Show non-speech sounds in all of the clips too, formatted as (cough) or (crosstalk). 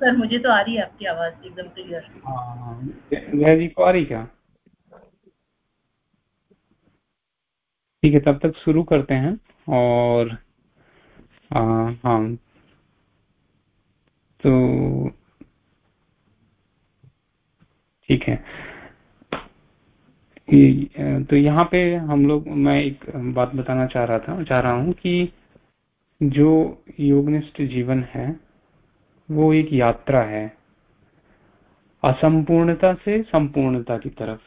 Sir मुझे तो आ रही है आपकी आवाज़ एकदम क्लियर जी को आ रही क्या? ठीक है तब तक शुरू करते हैं और आ, हाँ। तो ठीक है। तो यहाँ पे हम लोग मैं एक बात बताना चाह रहा था चाह रहा हूँ कि जो योगनिष्ठ जीवन है वो एक यात्रा है। असंपूर्णता से संपूर्णता की तरफ़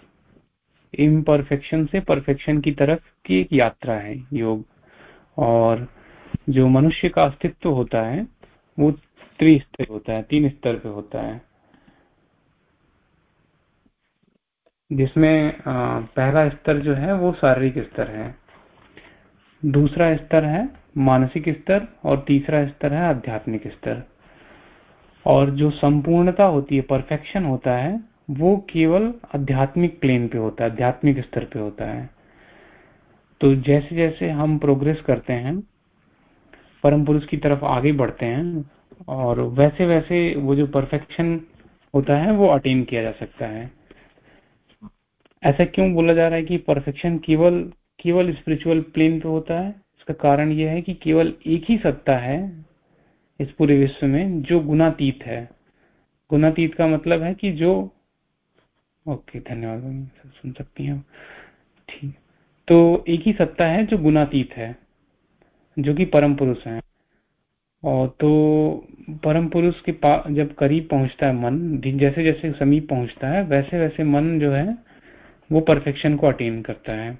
इम्परफेक्शन से परफेक्शन की तरफ़ की एक यात्रा है, योग। और जो मनुष्य का अस्तित्व होता है, वो त्रिस्तर होता है, तीन स्तर पे होता है। जिसमें पहला स्तर जो है, वो शारीरिक स्तर है। दूसरा स्तर है मानसिक स्तर और तीसरा स्तर है आध्यात्मिक स्तर। और जो संपूर्णता होती है परफेक्शन होता है, वो केवल आध्यात्मिक प्लेन पे होता है, आध्यात्मिक स्तर पे होता है। तो जैसे जैसे हम प्रोग्रेस करते हैं परम पुरुष की तरफ़ आगे बढ़ते हैं, और वैसे वैसे वो जो परफेक्शन होता है, वो अटेन किया जा सकता है। ऐसा क्यों बोला जा रहा है कि परफेक्शन केवल केवल स्पिरिचुअल प्लेन पे होता है? इसका कारण यह है कि केवल एक ही सत्ता है इस पूरे विश्व में, जो गुणातीत है। गुणातीत का मतलब है कि जो ओके, धन्यवाद सुन सकती हैं। ठीक। तो एक ही सत्ता है जो गुणातीत है, जो कि परम पुरुष है। और तो परम पुरुष के पास जब करीब पहुँचता है मन जैसे जैसे समीप पहुँचता है, वैसे वैसे मन जो है, वो परफेक्शन को अटेन करता है।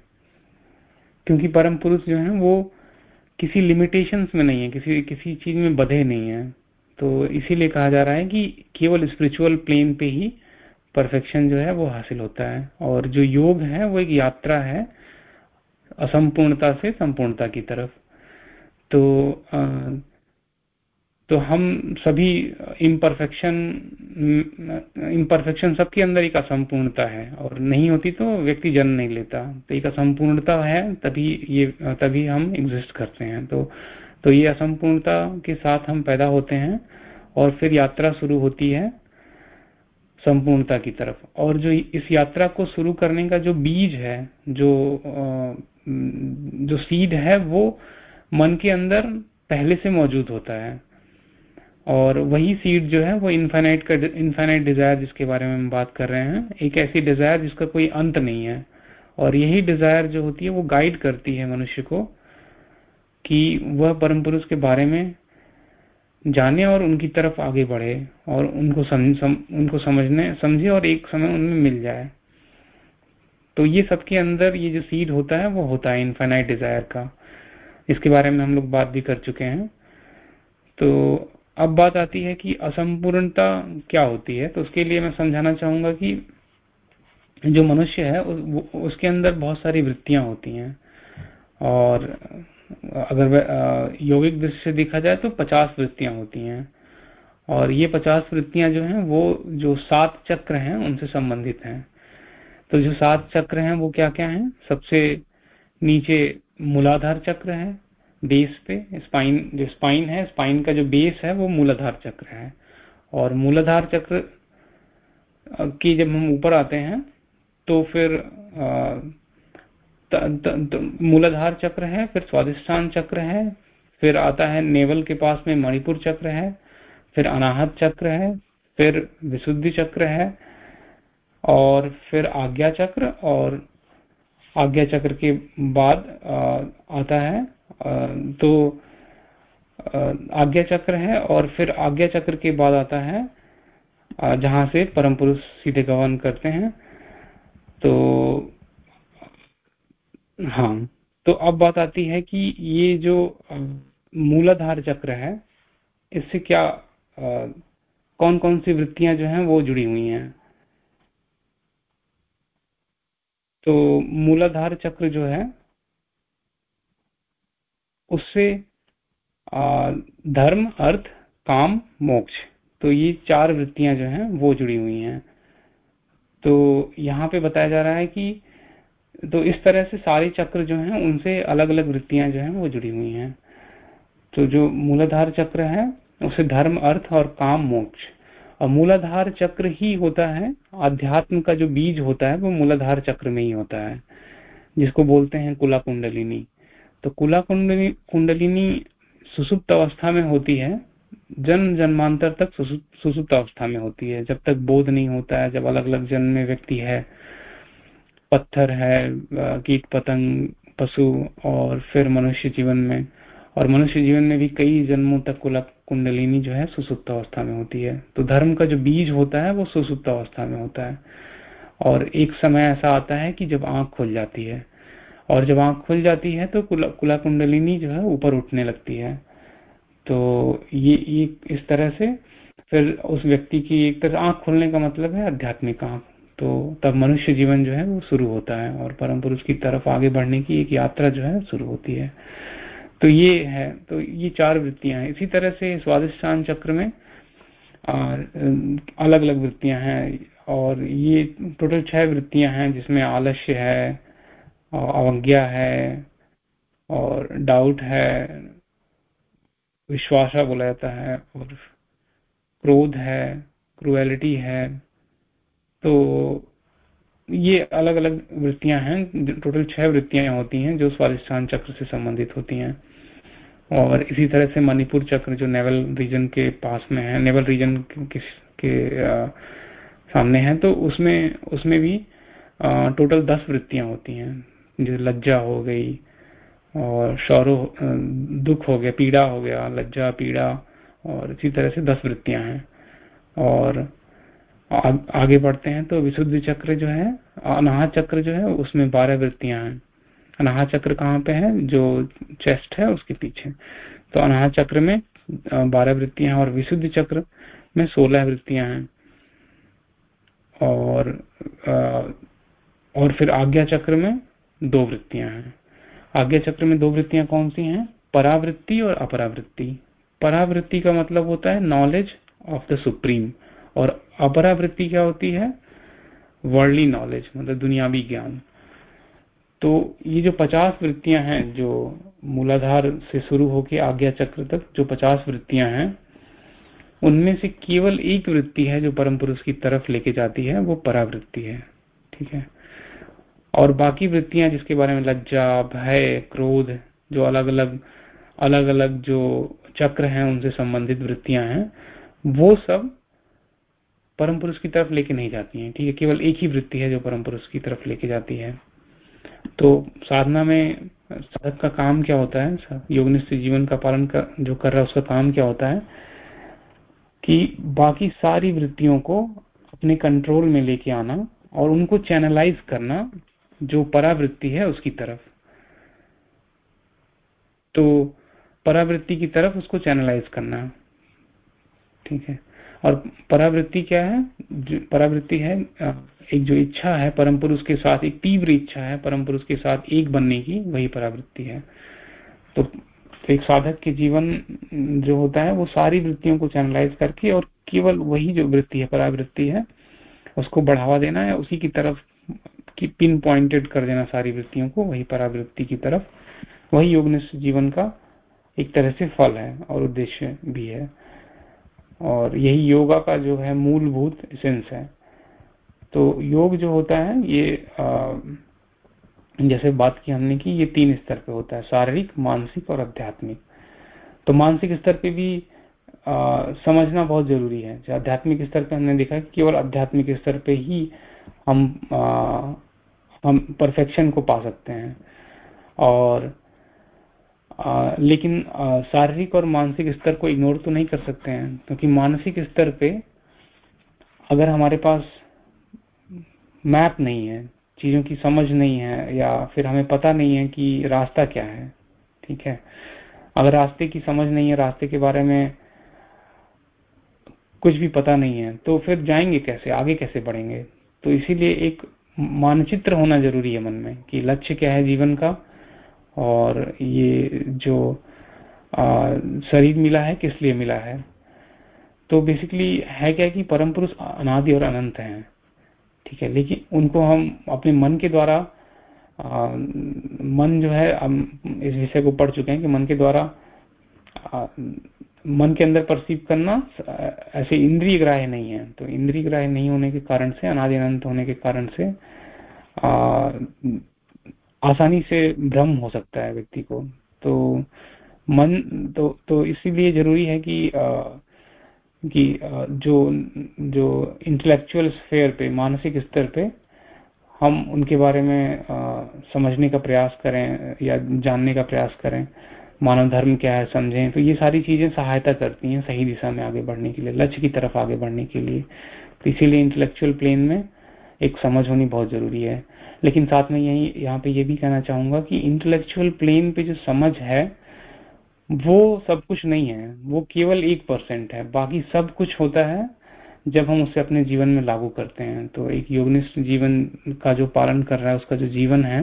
क्योंकि परम पुरुष जो है, वो किसी लिमिटेशंस में नहीं है, किसी किसी चीज़ में बधे नहीं है। तो इसीलिए कहा जा रहा है कि केवल स्पिरिचुअल प्लेन पे ही परफेक्शन जो है वो हासिल होता है। और जो योग है, वो एक यात्रा है असंपूर्णता से संपूर्णता की तरफ़। तो तो हम सभी इम्परफेक्शन इम्परफेक्शन सबके अंदर एक असंपूर्णता है और नहीं होती तो व्यक्ति जन्म नहीं लेता। तो एक असंपूर्णता है, तभी ये, तभी हम एग्जिस्ट करते हैं। तो तो ये असंपूर्णता के साथ हम पैदा होते हैं और फिर यात्रा शुरू होती है संपूर्णता की तरफ़। और जो इस यात्रा को शुरू करने का जो बीज है, जो जो सीड है, वो मन के अंदर पहले से मौजूद होता है। और वही सीड जो है वो इन्फाइनाइट का इन्फाइनाइट डिज़ायर जिसके बारे में हम बात कर रहे हैं एक ऐसी डिज़ायर जिसका कोई अंत नहीं है। और यही डिज़ायर जो होती है वो गाइड करती है मनुष्य को कि वह परम पुरुष के बारे में जाने और उनकी तरफ़ आगे बढ़े और उनको समझ सम, उनको समझने समझे और एक समय उनमें मिल जाए। तो ये सबके अंदर ये जो सीड होता है वो होता है इन्फाइनाइट डिज़ायर का। इसके बारे में हम लोग बात भी कर चुके हैं। तो अब बात आती है कि असंपूर्णता क्या होती है तो उसके लिए मैं समझाना चाहूँगा कि जो मनुष्य है उसके अंदर बहुत सारी वृत्तियाँ होती हैं। और अगर यौगिक दृष्टि से देखा जाए तो पचास वृत्तियाँ होती हैं। और ये पचास वृत्तियाँ जो हैं, वो जो सात चक्र हैं, उनसे संबंधित हैं। तो जो सात चक्र हैं, वो क्या क्या हैं? सबसे नीचे मूलाधार चक्र है बेस पे स्पाइन जो स्पाइन है स्पाइन का जो बेस है, वो मूलाधार चक्र है। और मूलाधार चक्र की जब हम ऊपर आते हैं तो फिर मूलाधार चक्र है, फिर स्वादिष्ठान चक्र है, फिर आता है नेवल के पास में मणिपुर चक्र है, फिर अनाहत चक्र है, फिर विशुद्धि चक्र है, और फिर आज्ञा चक्र, और आज्ञा चक्र के बाद आता है तो आज्ञा चक्र है और फिर आज्ञा चक्र के बाद आता है जहाँ से परम पुरुष सीधे गवन करते हैं। तो हाँ तो अब बात आती है कि ये जो मूलाधार चक्र है इससे क्या आ, कौन कौन सी वृत्तियाँ जो हैं वो जुड़ी हुई हैं? तो मूलाधार चक्र जो है उससे धर्म, अर्थ, काम, मोक्ष। तो ये चार वृत्तियाँ जो हैं, वो जुड़ी हुई हैं। तो यहाँ पे बताया जा रहा है कि तो इस तरह से सारे चक्र जो हैं, उनसे अलग अलग वृत्तियाँ जो हैं, वो जुड़ी हुई हैं। तो जो मूलाधार चक्र है, उसे धर्म, अर्थ और काम, मोक्ष। और मूलाधार चक्र ही होता है अध्यात्म का जो बीज होता है, वो मूलाधार चक्र में ही होता है, जिसको बोलते हैं कुला कुंडलिनी तो कुला कुंडली, कुंडलिनी सुसुप्त अवस्था में होती है। जन्म जन्मांतर तक सुसुप्त अवस्था में होती है। जब तक बोध नहीं होता है, जब अलग अलग जन्म में व्यक्ति है, पत्थर है कीट पतंग, पशु और फिर मनुष्य जीवन में। और मनुष्य जीवन में भी कई जन्मों तक कुला कुंडलिनी जो है, सुसुप्त अवस्था में होती है। तो धर्म का जो बीज होता है, वो सुसुप्त अवस्था में होता है। और एक समय ऐसा आता है कि जब आँख खुल जाती है। और जब आँख खुल जाती है तो कुला, कुला कुंडलिनी जो है ऊपर उठने लगती है। तो ये, ये इस तरह से फिर उस व्यक्ति की एक तरह आँख खुलने का मतलब है आध्यात्मिक आँख। तो तब मनुष्य जीवन जो है वो शुरू होता है और परम पुरुष की तरफ़ आगे बढ़ने की एक यात्रा जो है शुरू होती है। तो ये है तो ये चार वृत्तियाँ हैं। इसी तरह से स्वादिष्ठान चक्र में अलग अलग वृत्तियाँ हैं और ये टोटल छह वृत्तियाँ हैं जिसमें आलस्य है अवज्ञा है और डाउट है विश्वासा बोला जाता है और क्रोध है क्रुएलिटी है। तो ये अलग अलग वृत्तियाँ हैं टोटल छह वृत्तियाँ होती हैं जो स्वादिष्ठान चक्र से संबंधित होती हैं। और इसी तरह से मणिपुर चक्र जो नेवल रीजन के पास में है नेवल रीजन के, के आ, सामने है तो उसमें उसमें भी आ, टोटल दस वृत्तियाँ होती हैं। जो लज्जा हो गई और शौरो दुख हो गया पीड़ा हो गया लज्जा पीड़ा और इसी तरह से दस वृत्तियाँ हैं। और आ, आगे बढ़ते हैं तो विशुद्ध चक्र जो है अनाह चक्र जो है उसमें बारह वृत्तियाँ हैं। अनाह चक्र कहाँ पे है? जो चेस्ट है उसके पीछे। तो अनाह चक्र में बारह वृत्तियाँ हैं और विशुद्ध चक्र में सोलह वृत्तियाँ हैं। और आ, और फिर आज्ञा चक्र में दो वृत्तियाँ हैं। आज्ञा चक्र में दो वृत्तियाँ कौन सी हैं? परावृत्ति और अपरावृत्ति। परावृत्ति का मतलब होता है नॉलेज ऑफ़ द सुप्रीम और अपरावृत्ति क्या होती है? वर्ल्डली नॉलेज मतलब दुनियावी ज्ञान। तो ये जो पचास वृत्तियाँ हैं, जो मूलाधार से शुरू होकर आज्ञा चक्र तक जो पचास वृत्तियाँ हैं, उनमें से केवल एक वृत्ति है जो परम पुरुष की तरफ़ लेके जाती है, वो परावृत्ति है। ठीक है? और बाकी वृत्तियाँ जिसके बारे में लज्जा भय क्रोध जो अलग अलग अलग अलग जो चक्र हैं उनसे संबंधित वृत्तियाँ हैं वो सब परम पुरुष की तरफ़ लेके नहीं जाती हैं। ठीक है केवल एक ही वृत्ति है जो परम पुरुष की तरफ़ लेके जाती है। तो साधना में साधक का काम क्या होता है? योगनिष्ठ जीवन का पालन कर, जो कर रहा है उसका काम क्या होता है? कि बाकी सारी वृत्तियों को अपने कंट्रोल में लेके आना और उनको चैनलाइज करना जो परावृत्ति है उसकी तरफ़। तो परावृत्ति की तरफ़ उसको चैनलाइज करना। है ठीक है? और परावृत्ति क्या है? परावृत्ति है, एक जो इच्छा है परम पुरुष के साथ, एक तीव्र इच्छा है परम पुरुष के साथ एक बनने की, वही परावृत्ति है। तो एक साधक के जीवन जो होता है, वो सारी वृत्तियों को चैनलाइज करके और केवल वही जो वृत्ति है, परावृत्ति है, उसको बढ़ावा देना है, उसी की तरफ़ की पिन पॉइंटेड कर देना सारी वृत्तियों को वही परावृत्ति की तरफ़। वही योगनिष्ठ जीवन का एक तरह से फल है और उद्देश्य भी है। और यही योगा का जो है मूलभूत सेंस है। तो योग जो होता है ये आ, जैसे बात की हमने की ये तीन स्तर पे होता है शारीरिक मानसिक और आध्यात्मिक। तो मानसिक स्तर पे भी आ, समझना बहुत ज़रूरी है। आध्यात्मिक स्तर पे हमने देखा कि केवल आध्यात्मिक स्तर पे ही हम आ, हम परफेक्शन को पा सकते हैं। और आ, लेकिन शारीरिक और मानसिक स्तर को इग्नोर तो नहीं कर सकते हैं क्योंकि तो मानसिक स्तर पे अगर हमारे पास मैप नहीं है चीज़ों की समझ नहीं है या फिर हमें पता नहीं है कि रास्ता क्या है ठीक है? अगर रास्ते की समझ नहीं है रास्ते के बारे में कुछ भी पता नहीं है तो फिर जाएँगे कैसे आगे कैसे बढ़ेंगे? तो इसीलिए एक मानचित्र होना ज़रूरी है मन में कि लक्ष्य क्या है जीवन का और ये जो आ, शरीर मिला है किस लिए मिला है। तो बेसिकली है क्या कि परम पुरुष अनादि और अनंत हैं ठीक है? लेकिन उनको हम अपने मन के द्वारा आ, मन जो है हम इस विषय को पढ़ चुके हैं कि मन के द्वारा मन के अंदर परसीव करना ऐसे इंद्रिय ग्राह्य नहीं है। तो इंद्रिय ग्राह्य नहीं होने के कारण से अनादि अनंत होने के कारण से आ, आसानी से भ्रम हो सकता है व्यक्ति को। तो मन तो तो इसीलिए ज़रूरी है कि आ, कि आ, जो जो इंटेलेक्चुअल स्फेयर पे मानसिक स्तर पे हम उनके बारे में आ, समझने का प्रयास करें या जानने का प्रयास करें। मानव धर्म क्या है समझें तो ये सारी चीज़ें सहायता करती हैं सही दिशा में आगे बढ़ने के लिए, लक्ष्य की तरफ़ आगे बढ़ने के लिए। तो इसीलिए इंटेलेक्चुअल प्लेन में एक समझ होनी बहुत ज़रूरी है। लेकिन साथ में यही, यहाँ पे ये भी कहना चाहूँगा कि इंटेलेक्चुअल प्लेन पे जो समझ है, वो सब कुछ नहीं है। वो केवल एक परसेंट है। बाकी सब कुछ होता है जब हम उसे अपने जीवन में लागू करते हैं। तो एक योगनिष्ठ जीवन का जो पालन कर रहा है, उसका जो जीवन है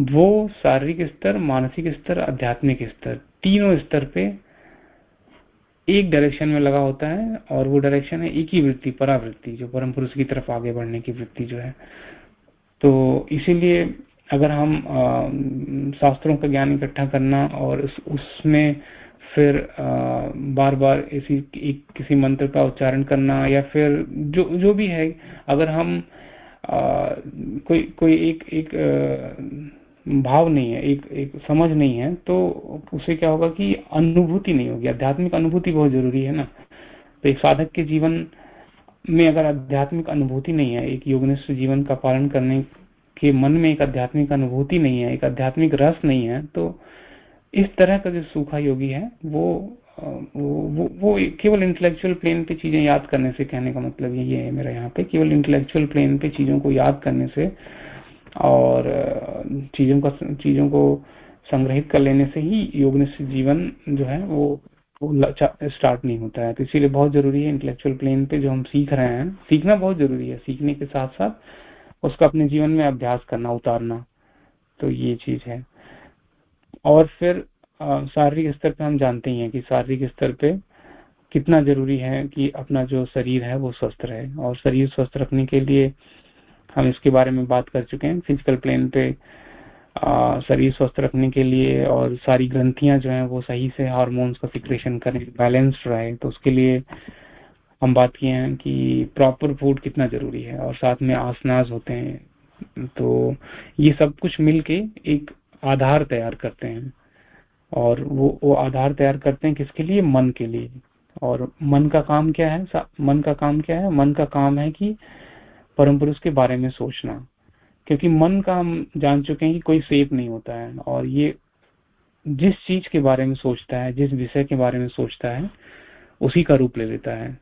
वो शारीरिक स्तर मानसिक स्तर आध्यात्मिक स्तर तीनों स्तर पे एक डायरेक्शन में लगा होता है और वो डायरेक्शन है एक ही वृत्ति परावृत्ति जो परम पुरुष की तरफ़ आगे बढ़ने की वृत्ति जो है। तो इसीलिए अगर हम शास्त्रों का ज्ञान इकट्ठा करना और उस, उसमें फिर आ, बार बार इसी एक किसी मंत्र का उच्चारण करना या फिर जो जो भी है अगर हम आ, कोई कोई एक एक आ, भाव नहीं है, एक एक समझ नहीं है तो उसे क्या होगा कि अनुभूति नहीं होगी। आध्यात्मिक अनुभूति बहुत ज़रूरी है ना। तो एक साधक के जीवन में अगर आध्यात्मिक अनुभूति नहीं है, एक योगनिष्ठ जीवन का पालन करने के मन में एक आध्यात्मिक अनुभूति नहीं है, एक आध्यात्मिक रस नहीं है तो इस तरह का जो सूखा योगी है, वो वो वो केवल इंटेलेक्चुअल प्लेन पे चीज़ें याद करने से कहने का मतलब यही है मेरा यहाँ पे, केवल इंटेलेक्चुअल प्लेन पे चीज़ों को याद करने से और चीज़ों का चीज़ों को संग्रहित कर लेने से ही योगनिष्ठ जीवन जो है वो स्टार्ट नहीं होता है। तो इसीलिए बहुत ज़रूरी है इंटेलेक्चुअल प्लेन पे जो हम सीख रहे हैं, सीखना बहुत ज़रूरी है। सीखने के साथ साथ उसका अपने जीवन में अभ्यास करना, उतारना तो ये चीज़ है। और फिर शारीरिक स्तर पे हम जानते ही हैं कि शारीरिक स्तर पे कितना ज़रूरी है कि अपना जो शरीर है वो स्वस्थ रहे। और शरीर स्वस्थ रखने के लिए हम इसके बारे में बात कर चुके हैं। फ़िज़िकल प्लेन पे शरीर स्वस्थ रखने के लिए और सारी ग्रंथियाँ जो हैं वो सही से हार्मोन्स का सिक्रेशन करें बैलेंस रहे। तो उसके लिए हम बात किए हैं कि प्रॉपर फ़ूड कितना ज़रूरी है और साथ में आसनाज होते हैं। तो ये सब कुछ मिलके एक आधार तैयार करते हैं और वो वो आधार तैयार करते हैं किसके लिए? मन के लिए। और मन का काम क्या है? मन का काम क्या है? मन का काम है कि परम पुरुष के बारे में सोचना। क्योंकि मन का हम जान चुके हैं कि कोई सेफ़ नहीं होता है और ये जिस चीज़ के बारे में सोचता है, जिस विषय के बारे में सोचता है, उसी का रूप ले लेता है।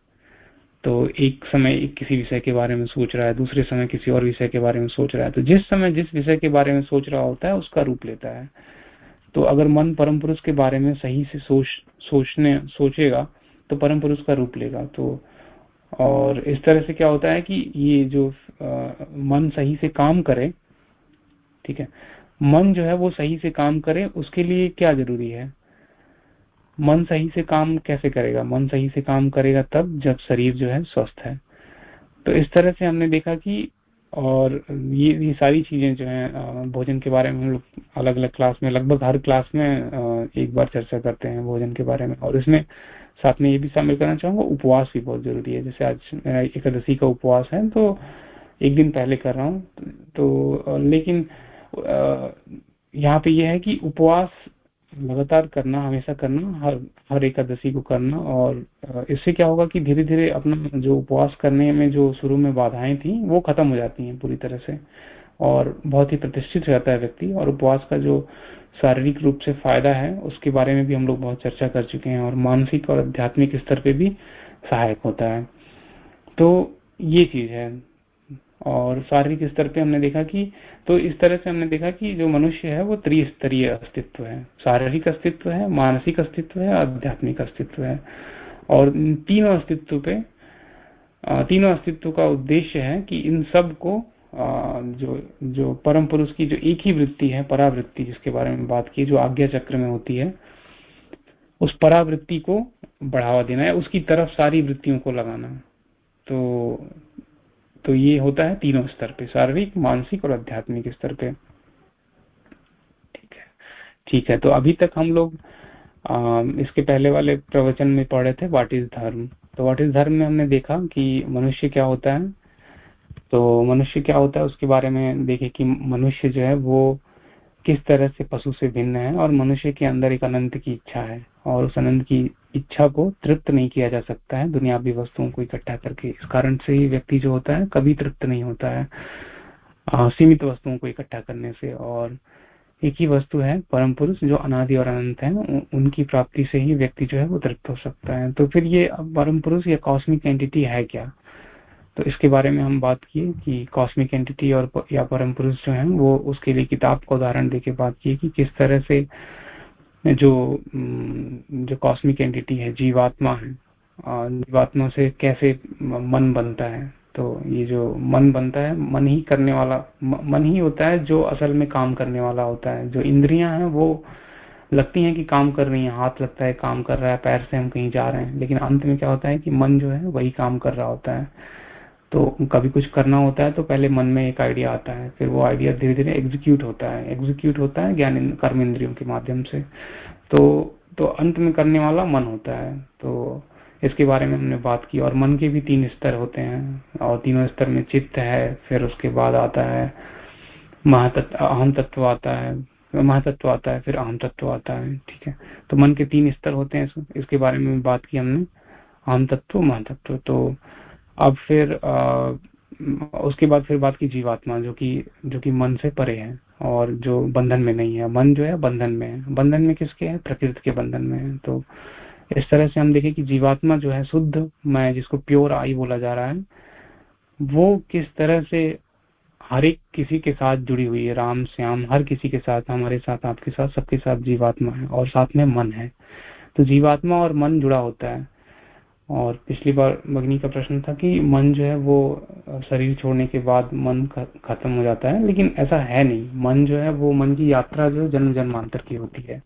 तो एक समय एक किसी विषय के बारे में सोच रहा है, दूसरे समय किसी और विषय के बारे में सोच रहा है। तो जिस समय जिस विषय के बारे में सोच रहा होता है, उसका रूप लेता है। तो अगर मन परम पुरुष के बारे में सही से सोच, सोचने, सोचेगा तो परम पुरुष का रूप लेगा। तो और इस तरह से क्या होता है कि ये जो आ, मन सही से काम करे ठीक है मन जो है वो सही से काम करे उसके लिए क्या ज़रूरी है? मन सही से काम कैसे करेगा? मन सही से काम करेगा तब जब शरीर जो है स्वस्थ है। तो इस तरह से हमने देखा कि और ये ये सारी चीज़ें जो है भोजन के बारे में हम लोग अलग अलग क्लास में लगभग हर क्लास में एक बार चर्चा करते हैं भोजन के बारे में। और इसमें साथ में ये भी शामिल करना चाहूँगा। उपवास भी बहुत ज़रूरी है। जैसे आज मेरा एकादशी का उपवास है तो एक दिन पहले कर रहा हूँ तो लेकिन यहाँ पे ये है कि उपवास लगातार करना, हमेशा करना, हर हर एकादशी को करना और इससे क्या होगा कि धीरे धीरे अपना जो उपवास करने में जो शुरू में बाधाएँ थी, वो खत्म हो जाती हैं पूरी तरह से और बहुत ही प्रतिष्ठित रहता है व्यक्ति और उपवास का जो शारीरिक रूप से फ़ायदा है, उसके बारे में भी हम लोग बहुत चर्चा कर चुके हैं और मानसिक और आध्यात्मिक स्तर पे भी सहायक होता है। तो ये चीज़ है। और शारीरिक स्तर पे हमने देखा कि तो इस तरह से हमने देखा कि जो मनुष्य है, वो त्रिस्तरीय अस्तित्व है। शारीरिक अस्तित्व है, मानसिक अस्तित्व है, आध्यात्मिक अस्तित्व है। और तीनों अस्तित्व पे तीनों अस्तित्व का उद्देश्य है कि इन सबको जो जो परम पुरुष की जो एक ही वृत्ति है, परावृत्ति, जिसके बारे में बात की, जो आज्ञा चक्र में होती है, उस परावृत्ति को बढ़ावा देना है उसकी तरफ़ सारी वृत्तियों को लगाना। तो तो ये होता है तीनों स्तर पे, शारीरिक, मानसिक और आध्यात्मिक स्तर पे। ठीक है। ठीक है तो अभी तक हम लोग इसके पहले वाले प्रवचन में पढ़े थे व्हाट इज़ धर्म। तो व्हाट इज़ धर्म में हमने देखा कि मनुष्य क्या होता है तो मनुष्य क्या होता है उसके बारे में देखे कि मनुष्य जो है वो किस तरह से पशु से भिन्न है और मनुष्य के अंदर एक अनंत की इच्छा है और उस अनंत की इच्छा को तृप्त नहीं किया जा सकता है। दुनियावी वस्तुओं को इकट्ठा करके इस कारण से ही व्यक्ति जो होता है कभी तृप्त नहीं होता है आ, सीमित वस्तुओं को इकट्ठा करने से। और एक ही वस्तु है परम पुरुष जो अनादि और अनंत है उनकी प्राप्ति से ही व्यक्ति जो है वो तृप्त हो सकता है। तो फिर ये परम पुरुष या कॉस्मिक एंटिटी है क्या? तो इसके बारे में हम बात किए कि कॉस्मिक एंटिटी और या परम पुरुष जो है, वो उसके लिए किताब का उदाहरण देके बात की कि किस तरह से जो जो कॉस्मिक एंटिटी है, जीवात्मा है जीवात्मा से कैसे मन बनता है। तो ये जो मन बनता है, मन ही करने वाला मन ही होता है जो असल में काम करने वाला होता है। जो इंद्रियाँ हैं, वो लगती हैं कि काम कर रही हैं, हाथ लगता है, काम कर रहा है, पैर से हम कहीं जा रहे हैं। लेकिन अंत में क्या होता है कि मन जो है, वही काम कर रहा होता है। तो कभी कुछ करना होता है तो पहले मन में एक आइडिया आता है, फिर वो आइडिया धीरे धीरे एग्जीक्यूट होता है। एग्जीक्यूट होता है ज्ञान कर्म इंद्रियों के माध्यम से। तो तो अंत में करने वाला मन होता है। तो इसके बारे में हमने बात की और मन के भी तीन स्तर होते हैं और तीनों स्तर में चित्त है, फिर उसके बाद आता है महातत्व अहम तत्व आता है, महातत्व आता है, फिर अहम तत्व आता है, ठीक है। तो मन के तीन स्तर होते हैं इसके बारे में बात की हमने अहम तत्व महातत्व। तो अब फिर आ, उसके बाद फिर बात की जीवात्मा जो कि जो कि मन से परे है और जो बंधन में नहीं है। मन जो है बंधन में है। बंधन में किसके है? प्रकृति के बंधन में है। तो इस तरह से हम देखें कि जीवात्मा जो है शुद्ध मैं जिसको प्योर आई बोला जा रहा है वो किस तरह से हर एक किसी के साथ जुड़ी हुई है। राम श्याम हर किसी के साथ हमारे साथ आपके साथ सबके साथ जीवात्मा है और साथ में मन है। तो जीवात्मा और मन जुड़ा होता है। और पिछली बार मग्नि का प्रश्न था कि मन जो है वो शरीर छोड़ने के बाद मन खत्म हो जाता है लेकिन ऐसा है नहीं। मन जो है वो मन की यात्रा जो जन्म जन्मांतर की होती है।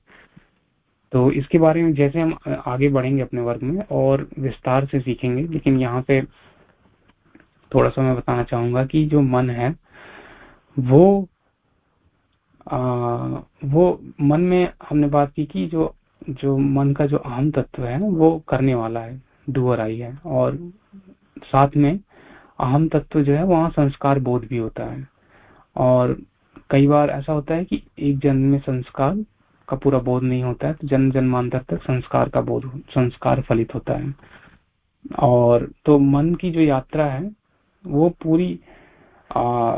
तो इसके बारे में जैसे हम आगे बढ़ेंगे अपने वर्ग में और विस्तार से सीखेंगे लेकिन यहाँ पे थोड़ा सा मैं बताना चाहूँगा कि जो मन है वो आ, वो मन में हमने बात की कि जो जो मन का जो अहम तत्व है वो करने वाला है। डुअर आई है और साथ में अहम तत्व जो है वहाँ संस्कार बोध भी होता है। और कई बार ऐसा होता है कि एक जन्म में संस्कार का पूरा बोध नहीं होता है तो जन्म जन्मांतर तक संस्कार का बोध संस्कार फलित होता है। और तो मन की जो यात्रा है वो पूरी आ,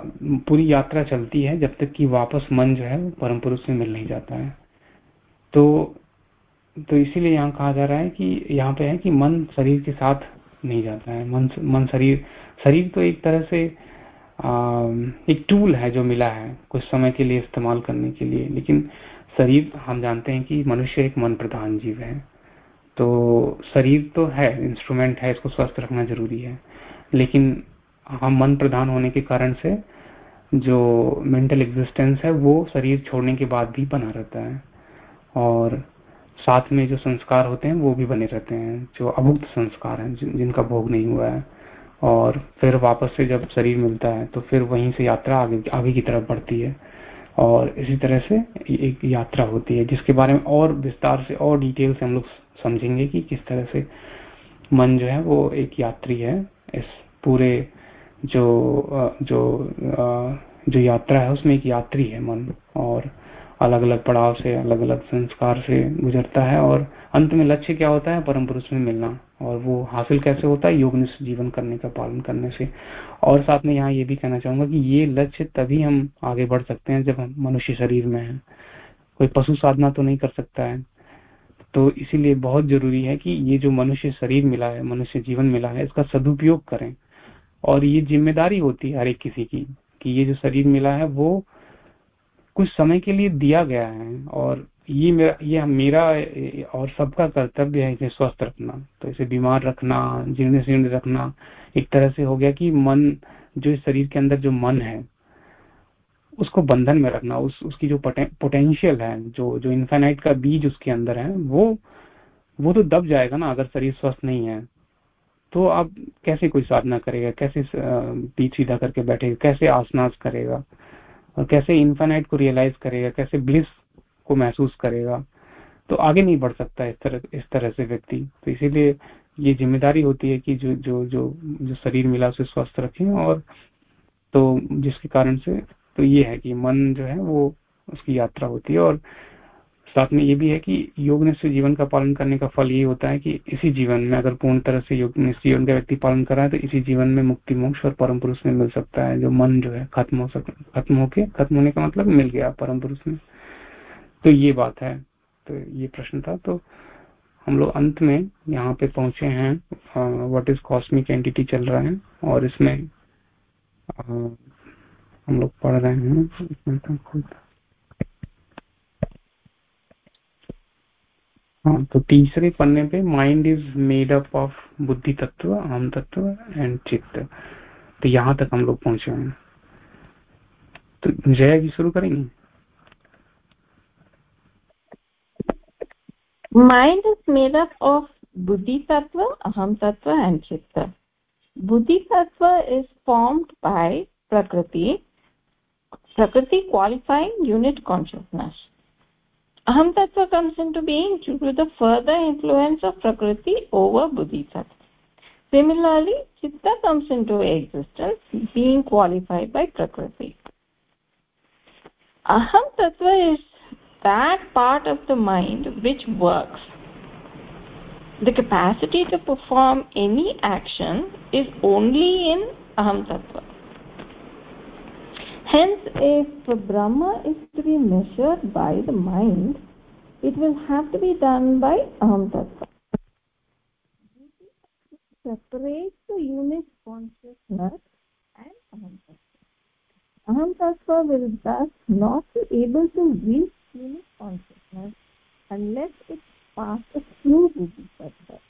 पूरी यात्रा चलती है जब तक कि वापस मन जो है परम पुरुष से मिल नहीं जाता है। तो तो इसीलिए यहाँ कहा जा रहा है कि यहाँ पे है कि मन शरीर के साथ नहीं जाता है। मन मन शरीर शरीर तो एक तरह से आ, एक टूल है जो मिला है कुछ समय के लिए इस्तेमाल करने के लिए। लेकिन शरीर हम जानते हैं कि मनुष्य एक मन प्रधान जीव है। तो शरीर तो है इंस्ट्रूमेंट है इसको स्वस्थ रखना ज़रूरी है। लेकिन हम मन प्रधान होने के कारण से जो मेंटल एग्जिस्टेंस है वो शरीर छोड़ने के बाद भी बना रहता है। और साथ में जो संस्कार होते हैं वो भी बने रहते हैं जो अभुक्त संस्कार हैं जिन, जिनका भोग नहीं हुआ है। और फिर वापस से जब शरीर मिलता है तो फिर वहीं से यात्रा आगे आगे की तरफ़ बढ़ती है। और इसी तरह से एक यात्रा होती है जिसके बारे में और विस्तार से और डिटेल से हम लोग समझेंगे कि किस तरह से मन जो है वो एक यात्री है। इस पूरे जो जो जो यात्रा है उसमें एक यात्री है मन। और अलग अलग पड़ाव से अलग अलग संस्कार से गुजरता है और अंत में लक्ष्य क्या होता है? परम पुरुष में मिलना। और वो हासिल कैसे होता है? योग जीवन करने का, पालन करने से। और साथ में यहाँ ये भी कहना चाहूँगा कि ये लक्ष्य तभी हम आगे बढ़ सकते हैं जब हम मनुष्य शरीर में हैं। कोई पशु साधना तो नहीं कर सकता है। तो इसीलिए बहुत ज़रूरी है कि ये जो मनुष्य शरीर मिला है, मनुष्य जीवन मिला है, इसका सदुपयोग करें। और ये ज़िम्मेदारी होती है हर एक किसी की, कि ये जो शरीर मिला है, वो कुछ समय के लिए दिया गया है और ये मेरा ये मेरा, और सबका कर्तव्य है इसे स्वस्थ रखना। तो इसे बीमार रखना, जीर्ण शीर्ण रखना, एक तरह से हो गया कि मन, जो इस शरीर के अंदर जो मन है, उसको बंधन में रखना, उस, उसकी जो पोटेंशियल है, जो जो इन्फेनाइट का बीज उसके अंदर है, वो वो तो दब जाएगा ना अगर शरीर स्वस्थ नहीं है। तो आप कैसे कोई साधना करेगा? कैसे पीठ सीधा करके बैठेगा? कैसे आसनास करेगा? और कैसे इन्फाइनाइट को रियलाइज़ करेगा, कैसे ब्लिस को महसूस करेगा। तो आगे नहीं बढ़ सकता इस तरह इस तरह से व्यक्ति। तो इसीलिए ये ज़िम्मेदारी होती है कि जो जो जो जो शरीर मिला उसे स्वस्थ रखें और तो जिसके कारण से तो ये है कि मन जो है वो उसकी यात्रा होती है और साथ में ये भी है कि योग निश्चित जीवन का पालन करने का फल ये होता है कि इसी जीवन में अगर पूर्ण तरह से योग निश्चित जीवन का व्यक्ति पालन कर रहा है तो इसी जीवन में मुक्ति मोक्ष और परम पुरुष में मिल सकता है। जो मन जो है खत्म हो सक खत्म होके खत्म होने का मतलब मिल गया परम पुरुष में। तो ये बात है। तो ये प्रश्न था। तो हम लोग अंत में यहाँ पे पहुँचे हैं। व्हाट इज़ कॉस्मिक एंटिटी चल रहा है और इसमें आ, हम लोग पढ़ रहे हैं। हाँ तो तीसरे पन्ने पे mind is made up of buddhi tattva, aham तत्व एंड चित्त। तो यहाँ तक हम लोग पहुँचे हैं। तो जय जी शुरू करेंगे? Mind is made up of buddhi tattva aham तत्व एंड चित्त। बुद्धि तत्व is form by prakriti. Prakriti qualifying unit consciousness aham tattva comes into being due to the further influence of prakriti over buddhi similarly chitta comes into existence being qualified by prakriti. Aham tattva is that part of the mind which works. The capacity to perform any action is only in aham tattva hence if brahma is to be measured by the mind. It will have to be done by um, aham tattva separate the unit consciousness and aham tattva aham tattva will thus not be able to reach unit consciousness unless it passes through buddhi tattva.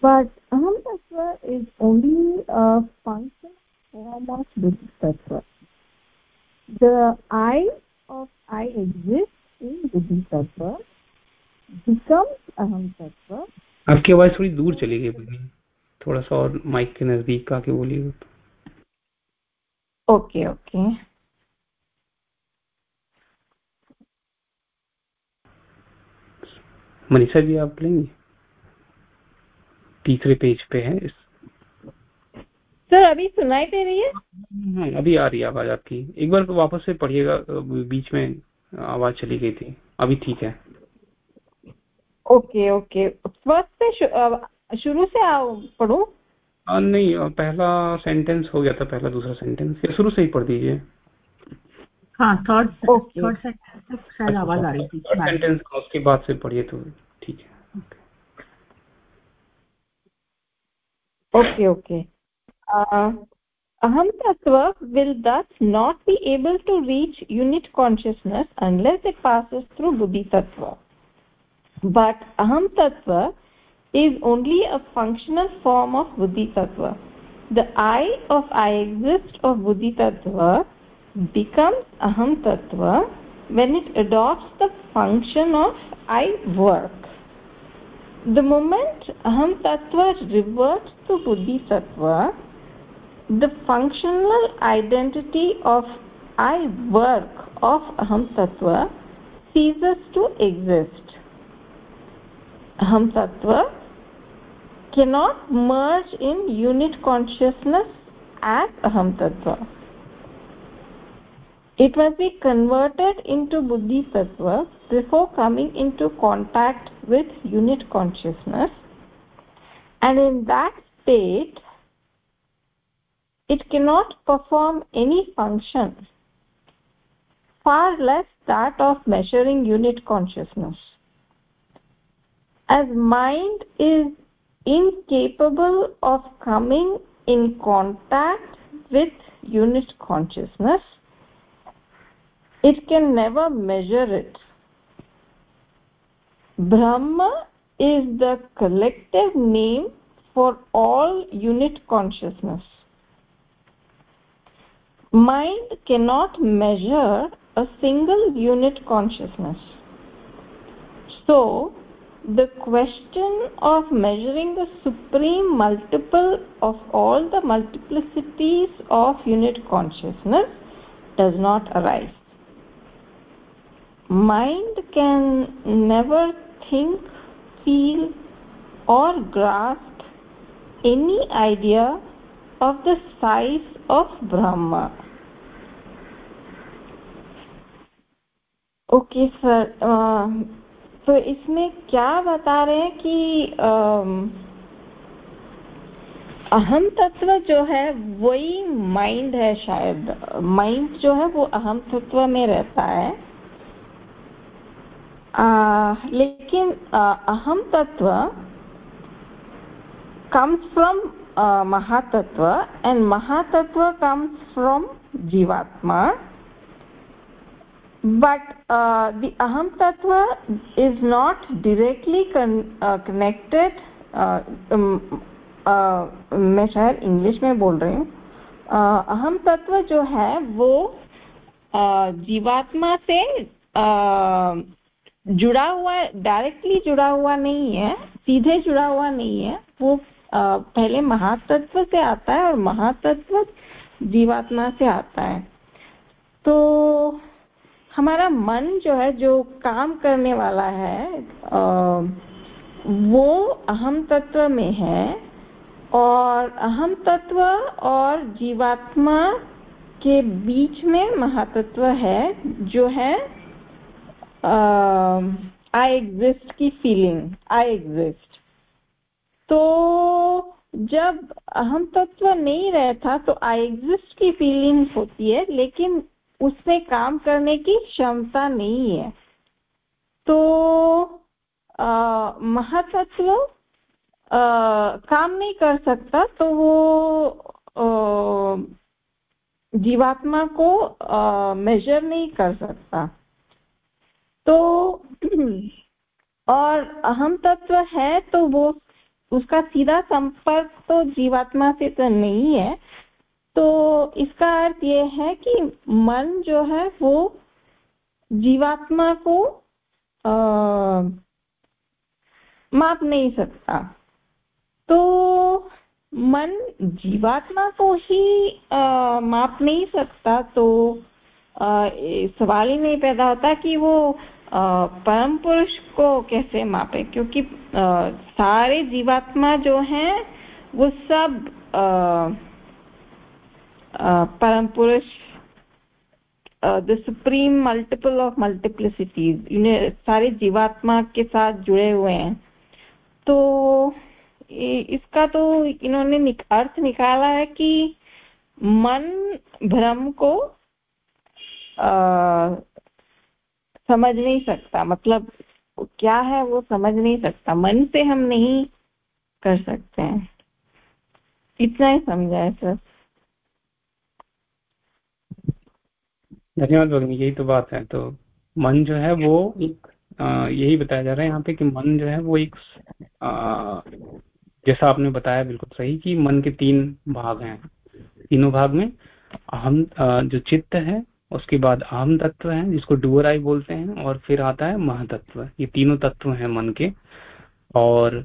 But aham tattva is only a function form of buddhi tattva the i of i exists in buddhi tattva becomes aham tattva आपकी आवाज़ थोड़ी दूर चली गई बनी थोड़ा सा और माइक के नज़दीक आके बोलिए ओके ओके मनीषा जी आप लेंगे तीसरे पेज पे है इस सर अभी सुनाई दे रही है? हाँ, अभी आ रही है आवाज़ आपकी। एक बार वापस से पढ़िएगा बीच में आवाज़ चली गई थी। अभी ठीक है। Okay okay. फ़र्स्ट से शुरू से पढ़ू? नहीं पहला सेंटेंस हो गया था पहला दूसरा सेंटेंस या शुरू से ही पढ़ दीजिए। हाँ थर्ड थर्ड सेंटेंस शायद आवाज़ आ रही थी सेंटेंस उसके बाद से पढ़िए तो ठीक है। Okay okay. Uh, aham tattva will thus not be able to reach unit consciousness unless it passes through buddhi tattva. But aham tattva is only a functional form of buddhi tattva. The i of i exist of buddhi tattva becomes aham tattva when it adopts the function of i work. The moment aham tattva reverts to buddhi tattva the functional identity of i work of aham tattva ceases to exist. Aham tattva cannot merge in unit consciousness as aham tattva. It must be converted into buddhi tattva before coming into contact with unit consciousness. And in that state it cannot perform any function far less that of measuring unit consciousness. As mind is incapable of coming in contact with unit consciousness it can never measure it. Brahma is the collective name for all unit consciousness mind cannot measure a single unit consciousness. So the question of measuring the supreme multiple of all the multiplicities of unit consciousness does not arise. Mind can never think feel or grasp any idea of the size of brahma okay sir तो इसमें क्या बता रहे हैं कि अहम तत्व जो है वही माइंड है शायद। माइंड जो है वो अहम तत्व में रहता है। आ, लेकिन अहम तत्व from uh, mahatattva and mahatattva comes from jivatma but uh, the aham tattva is not directly con uh, connected uh, um, uh, मैं शायद इंग्लिश में बोल रही हूँ। अहम तत्व जो है वो जीवात्मा से जुड़ा हुआ डायरेक्टली जुड़ा हुआ नहीं है सीधे जुड़ा हुआ नहीं है। वो पहले महातत्व से आता है और महातत्व जीवात्मा से आता है। तो हमारा मन जो है, जो काम करने वाला है वो अहम तत्व में है और अहम तत्व और जीवात्मा के बीच में महातत्व है, जो है आई एग्जिस्ट की फीलिंग आई एग्जिस्ट तो जब अहम तत्व नहीं रहता तो आई एग्जिस्ट की फीलिंग होती है, लेकिन उससे काम करने की क्षमता नहीं है। तो महातत्व काम नहीं कर सकता तो वो आ, जीवात्मा को आ, मेजर नहीं कर सकता। तो और अहम तत्व है तो वो उसका सीधा संपर्क तो जीवात्मा से तो नहीं है तो इसका अर्थ ये है कि मन जो है वो जीवात्मा को आ, माप नहीं सकता। तो मन जीवात्मा को ही आ, माप नहीं सकता तो आ, सवाल ही नहीं पैदा होता कि वो परम पुरुष को कैसे मापे। क्योंकि आ, सारे जीवात्मा जो हैं वो सब परम पुरुष the supreme multiple of multiplicities इन्हें सारे जीवात्मा के साथ जुड़े हुए हैं तो इसका तो इन्होंने निक, अर्थ निकाला है कि मन भ्रम को आ, समझ नहीं सकता मतलब क्या है वो समझ नहीं सकता मन से हम नहीं कर सकते हैं इतना ही समझा है सर धन्यवाद भगनी यही तो बात है। तो मन जो है वो एक यही बताया जा रहा है यहाँ पे कि मन जो है वो एक जैसा आपने बताया बिल्कुल सही कि मन के तीन भाग हैं। तीनों भाग में अहम जो चित्त है, उसके बाद अहम तत्व है, जिसको डुअर आई बोलते हैं, और फिर आता है महातत्व। ये तीनों तत्व हैं मन के। और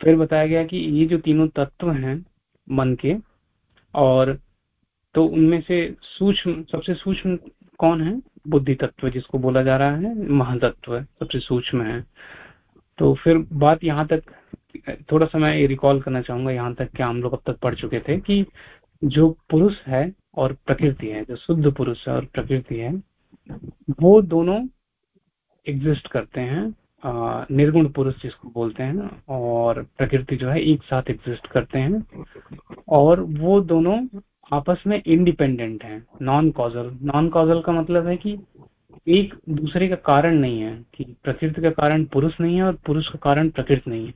फिर बताया गया कि ये जो तीनों तत्व हैं मन के, और तो उनमें से सूक्ष्म, सबसे सूक्ष्म कौन है? बुद्धि तत्व जिसको बोला जा रहा है, महातत्व सबसे सूक्ष्म है। तो फिर बात यहाँ तक, थोड़ा सा मैं रिकॉल करना चाहूँगा, यहाँ तक क्या हम लोग अब तक पढ़ चुके थे कि जो पुरुष है और प्रकृति है, जो शुद्ध पुरुष है और प्रकृति है, वो दोनों एग्जिस्ट करते हैं निर्गुण पुरुष जिसको बोलते हैं, और प्रकृति जो है एक साथ एग्जिस्ट करते हैं, और वो दोनों आपस में इंडिपेंडेंट हैं नॉन कॉजल नॉन कॉजल का मतलब है कि एक दूसरे का कारण नहीं है कि प्रकृति का कारण पुरुष नहीं है और पुरुष का कारण प्रकृति नहीं है।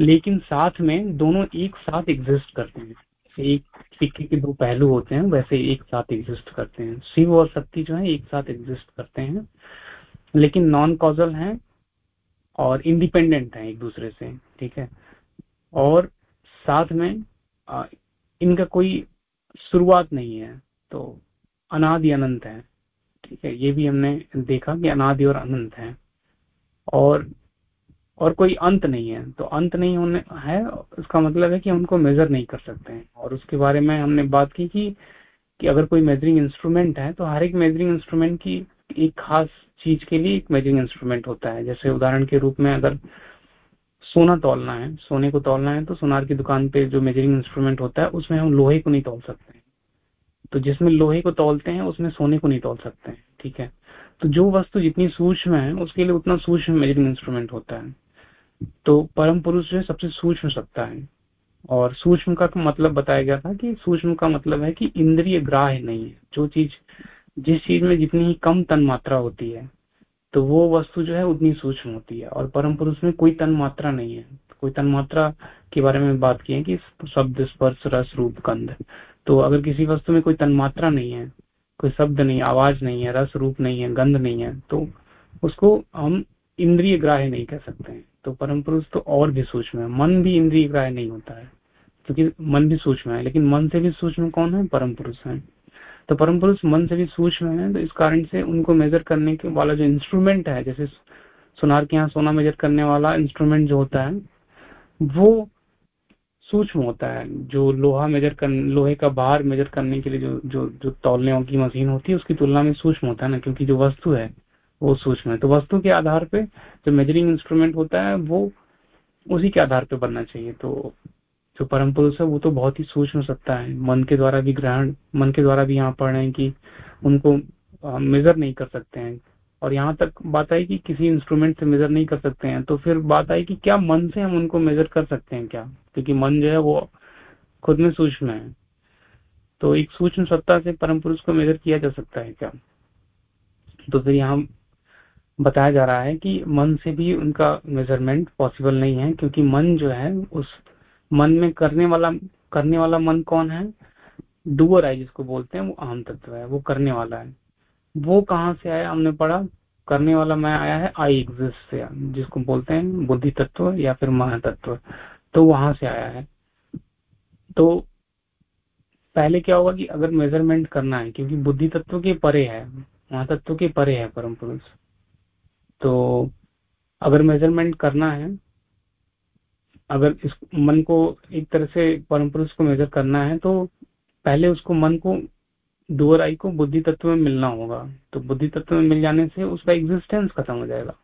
लेकिन साथ में दोनों एक साथ एग्जिस्ट करते हैं। एक सिक्के के दो पहलू होते हैं वैसे एक साथ एग्जिस्ट करते हैं। शिव और शक्ति जो है एक साथ एग्जिस्ट करते हैं। लेकिन नॉन कॉजल हैं और इंडिपेंडेंट हैं एक दूसरे से ठीक है? और साथ में आ, इनका कोई शुरुआत नहीं है तो अनादि अनंत है। ठीक है, ये भी हमने देखा कि अनादि और अनंत है। और और कोई अंत नहीं है तो अंत नहीं होने है उसका मतलब है कि उनको मेजर नहीं कर सकते हैं। और उसके बारे में हमने बात की कि कि अगर कोई मेजरिंग इंस्ट्रूमेंट है तो हर एक मेजरिंग इंस्ट्रूमेंट की एक खास चीज़ के लिए एक मेजरिंग इंस्ट्रूमेंट होता है। जैसे उदाहरण के रूप में अगर सोना तोलना है, सोने को तोलना है तो सोनार की दुकान पे जो मेजरिंग इंस्ट्रूमेंट होता है, उसमें हम लोहे को नहीं तोल सकते हैं। तो जिसमें लोहे को तोलते हैं, उसमें सोने को नहीं तोल सकते हैं, ठीक है? तो जो वस्तु जितनी सूक्ष्म है, उसके लिए उतना सूक्ष्म मेजरिंग इंस्ट्रूमेंट होता है। तो परम पुरुष जो है, सबसे सूक्ष्म सत्ता है। और सूक्ष्म का मतलब बताया गया था कि सूक्ष्म का मतलब है कि इंद्रिय ग्राह्य नहीं है। जो चीज़, जिस चीज़ में जितनी ही कम तन मात्रा होती है तो वो वस्तु जो है उतनी सूक्ष्म होती है और परम पुरुष में कोई तन मात्रा नहीं है। कोई तन मात्रा के बारे में बात की है कि शब्द, स्पर्श, रस, रूप, गंध। तो अगर किसी वस्तु में कोई तन मात्रा नहीं है, कोई शब्द नहीं, आवाज़ नहीं है, रस, रूप नहीं है, गंध नहीं है तो उसको हम इंद्रिय ग्राह्य नहीं कह सकते हैं। तो परम पुरुष तो और भी सूक्ष्म है। मन भी इंद्रिय ग्राह्य नहीं होता है, क्योंकि मन भी सूक्ष्म है, लेकिन मन से भी सूक्ष्म कौन है? परम पुरुष है। तो परम पुरुष मन से भी सूक्ष्म है तो इस कारण से उनको मेजर करने के वाला जो इंस्ट्रूमेंट है, जैसे सुनार के यहाँ सोना मेजर करने वाला इंस्ट्रूमेंट जो होता है, वो सूक्ष्म होता है। जो लोहा मेजर कर, लोहे का भार मेजर करने के लिए जो जो जो तौलने की मशीन होती है, उसकी तुलना में सूक्ष्म होता है ना, क्योंकि जो वस्तु है, वो सूक्ष्म है। तो वस्तु के आधार पे जो मेजरिंग इंस्ट्रूमेंट होता है, वो उसी के आधार पे बनना चाहिए। तो जो परम पुरुष है, वो तो बहुत ही सूक्ष्म सत्ता है। मन के द्वारा भी ग्रहण, मन के द्वारा भी यहाँ पढ़ रहे हैं कि उनको मेजर नहीं कर सकते हैं। और यहाँ तक बात आई कि किसी इंस्ट्रूमेंट से मेजर नहीं कर सकते हैं। तो फिर बात आई कि क्या मन से हम उनको मेजर कर सकते हैं क्या? क्योंकि मन जो है, वो खुद में सूक्ष्म है। तो एक सूक्ष्म सत्ता से परम पुरुष को मेजर किया जा सकता है क्या? तो फिर यहाँ बताया जा रहा है कि मन से भी उनका मेज़रमेंट पॉसिबल नहीं है, क्योंकि मन जो है, उस मन में करने वाला करने वाला मन कौन है? डुअर है जिसको बोलते हैं, वो आम तत्व है, वो करने वाला है। वो कहाँ से आया हमने पढ़ा? करने वाला मैं आया है आई एग्जिस्ट से, जिसको बोलते हैं बुद्धि तत्व या फिर महातत्व तो वहाँ से आया है। तो पहले क्या होगा कि अगर मेज़रमेंट करना है, क्योंकि बुद्धि तत्व के परे है महातत्व के परे है परम पुरुष। तो अगर मेज़रमेंट करना है अगर इस मन को एक तरह से परम पुरुष को मेजर करना है तो पहले उसको मन को डोर आई को बुद्धि तत्व में मिलना होगा। तो बुद्धि तत्व में मिल जाने से उसका एग्जिस्टेंस खत्म हो जाएगा।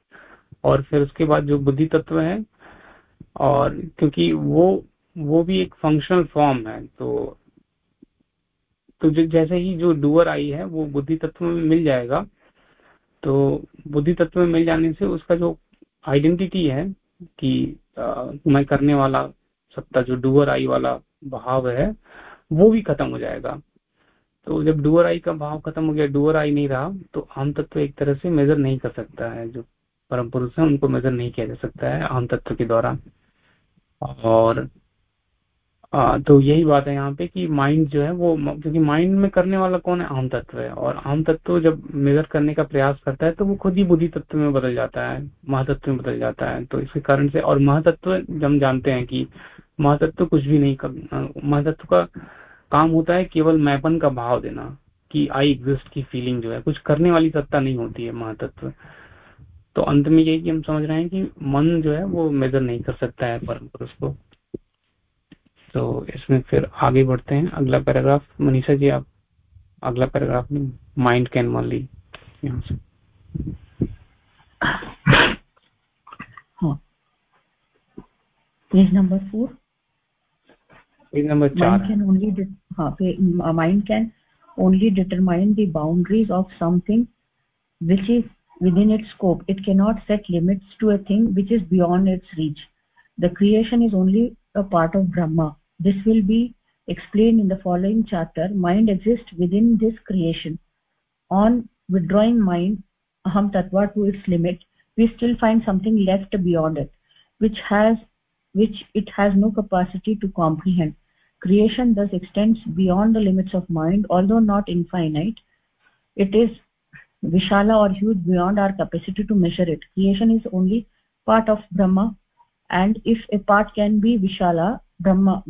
और फिर उसके बाद जो बुद्धि तत्व है, और क्योंकि वो वो भी एक फंक्शनल फॉर्म है तो तो जैसे ही जो डुअर आई है, वो बुद्धि तत्व में मिल जाएगा। तो बुद्धि तत्व में मिल जाने से उसका जो आइडेंटिटी है कि मैं करने वाला, सत्ता जो डुअर आई वाला भाव है, वो भी खत्म हो जाएगा। तो जब डुअर आई का भाव खत्म हो गया, डुअर आई नहीं रहा तो आम तत्व एक तरह से मेजर नहीं कर सकता है। जो परम पुरुष है, उनको मेजर नहीं किया जा सकता है आम तत्व के द्वारा। और आ, तो यही बात है यहाँ पे कि माइंड जो है वो क्योंकि माइंड में करने वाला कौन है? आम तत्व है। और आम तत्व जब मेजर करने का प्रयास करता है तो वो खुद ही बुद्धि तत्व में बदल जाता है महातत्व में बदल जाता है। तो इसके कारण से और महातत्व हम जानते हैं कि महातत्व कुछ भी नहीं महातत्व का काम होता है केवल मैपन का भाव देना कि आई एग्जिस्ट की फीलिंग जो है। कुछ करने वाली सत्ता नहीं होती है महातत्व। तो अंत में यही हम समझ रहे हैं कि मन जो है वो मेजर नहीं कर सकता है परम पुरुष को। तो इसमें फिर आगे बढ़ते हैं। अगला पैराग्राफ मनीषा जी आप अगला पैराग्राफ में माइंड कैन मॉली यहाँ से। Page number four page number चार हाँ। Mind can only determine the boundaries of something which is within its scope it cannot set limits to a thing which is beyond its reach the creation is only a part of brahma. This will be explained in the following chapter. Mind exists within this creation. On withdrawing mind aham tatva to its limit we still find something left beyond it which has which it has no capacity to comprehend. Creation thus extends beyond the limits of mind although not infinite. It is vishala or huge beyond our capacity to measure it. Creation is only part of brahma and if a part can be vishala brahma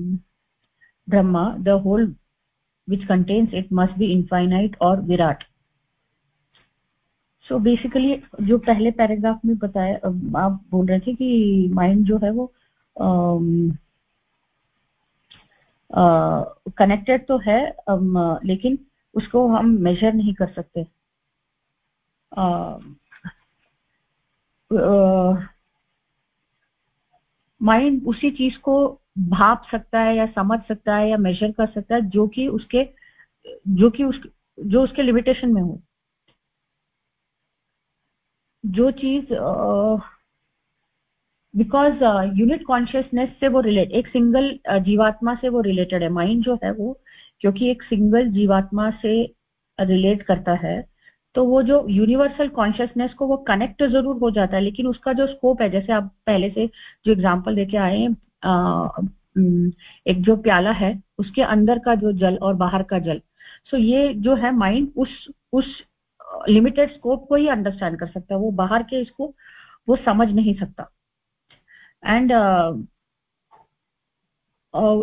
brahma the whole which contains it must be infinite or virat so so basically जो पहले paragraph में बताया आप बोल रहे थे कि mind जो है वो कनेक्टेड uh, तो है um, लेकिन उसको हम मेजर नहीं कर सकते uh, माइंड उसी चीज़ को भाप सकता है या समझ सकता है या मेजर कर सकता है जो कि उसके जो कि उस जो उसके लिमिटेशन में हो। जो चीज़ बिकॉज़ यूनिट कॉन्शियसनेस से वो रिलेट एक सिंगल uh, जीवात्मा से वो रिलेटेड है माइंड जो है वो क्योंकि एक सिंगल जीवात्मा से रिलेट करता है तो वो जो यूनिवर्सल कॉन्शियसनेस को वो कनेक्ट ज़रूर हो जाता है, लेकिन उसका जो स्कोप है, जैसे आप पहले से जो एग्ज़ाम्पल देके आए हैं एक जो प्याला है, उसके अंदर का जो जल और बाहर का जल सो ये जो है माइंड उस उस लिमिटेड स्कोप को ही अंडरस्टैंड कर सकता है, वो बाहर के इसको, वो समझ नहीं सकता। एंड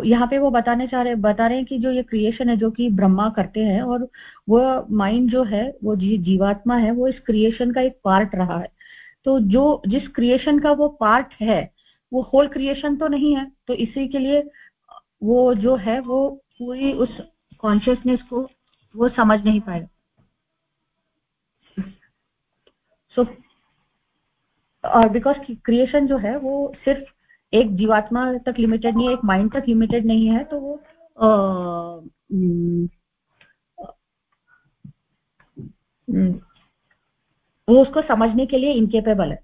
यहाँ पे वो बताने चाह रहे, बता रहे हैं कि जो ये क्रिएशन है, जो कि ब्रह्मा करते हैं और वो माइंड जो है, वो जी, जीवात्मा है, वो इस क्रिएशन का एक पार्ट रहा है। तो जो, जिस क्रिएशन का वो पार्ट है, वो होल क्रिएशन तो नहीं है तो इसी के लिए वो जो है, वो पूरी उस कॉन्शियसनेस को वो समझ नहीं पाएगा सो बिकॉज़ क्रिएशन जो है, वो सिर्फ़ एक जीवात्मा तक लिमिटेड नहीं है एक माइंड तक लिमिटेड नहीं है तो वो वो उसको समझने के लिए इनकेपेबल है।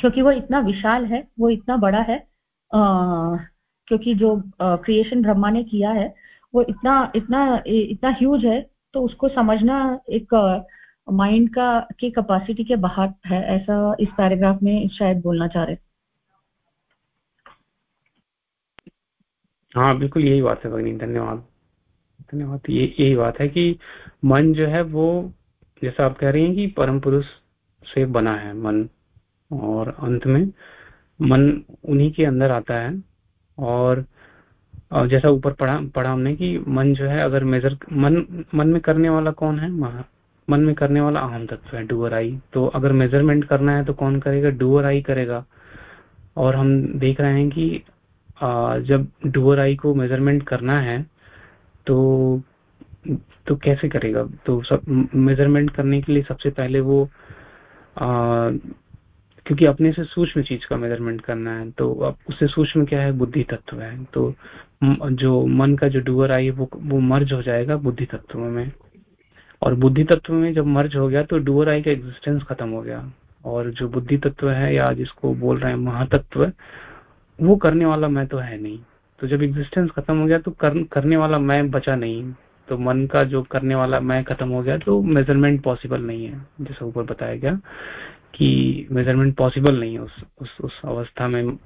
क्योंकि वो इतना विशाल है वो इतना बड़ा है आ, क्योंकि जो क्रिएशन ब्रह्मा ने किया है वो इतना इतना इतना ह्यूज है तो उसको समझना एक माइंड का की कैपेसिटी के बाहर है ऐसा इस पैराग्राफ में शायद बोलना चाह रहे हाँ बिल्कुल यही बात है भगनी धन्यवाद। धन्यवाद, ये, यही बात है कि मन जो है वो, जैसा आप कह रही हैं कि परम पुरुष से बना है मन, और अंत में मन उन्हीं के अंदर आता है। और जैसा ऊपर पढ़ा पढ़ा हमने कि मन जो है, अगर मेजर, मन मन में करने वाला कौन है? मन में करने वाला अहम तत्व है, डूअर आई। तो अगर मेज़रमेंट करना है तो कौन करेगा? डूअर आई करेगा। और हम देख रहे हैं कि जब डुअर आई को मेज़रमेंट करना है तो तो कैसे करेगा? तो सब मेज़रमेंट करने के लिए सबसे पहले वो आ, क्योंकि अपने से सूक्ष्म चीज़ का मेज़रमेंट करना है तो अब उससे सूक्ष्म क्या है? बुद्धि तत्व है। तो जो मन का जो डुअर आई वो वो मर्ज हो जाएगा बुद्धि तत्व में। और बुद्धि तत्व में जब मर्ज हो गया तो डुअर आई का एग्जिस्टेंस खत्म हो गया। और जो बुद्धि तत्व है या जिसको बोल रहे हैं महातत्व वो करने वाला मैं तो है नहीं। तो जब एग्जिस्टेंस खत्म हो गया तो कर, करने वाला मैं बचा नहीं। तो मन का जो करने वाला मैं खत्म हो गया तो मेज़रमेंट पॉसिबल नहीं है। जैसे ऊपर बताया गया कि मेज़रमेंट पॉसिबल नहीं है उस उस उस अवस्था में।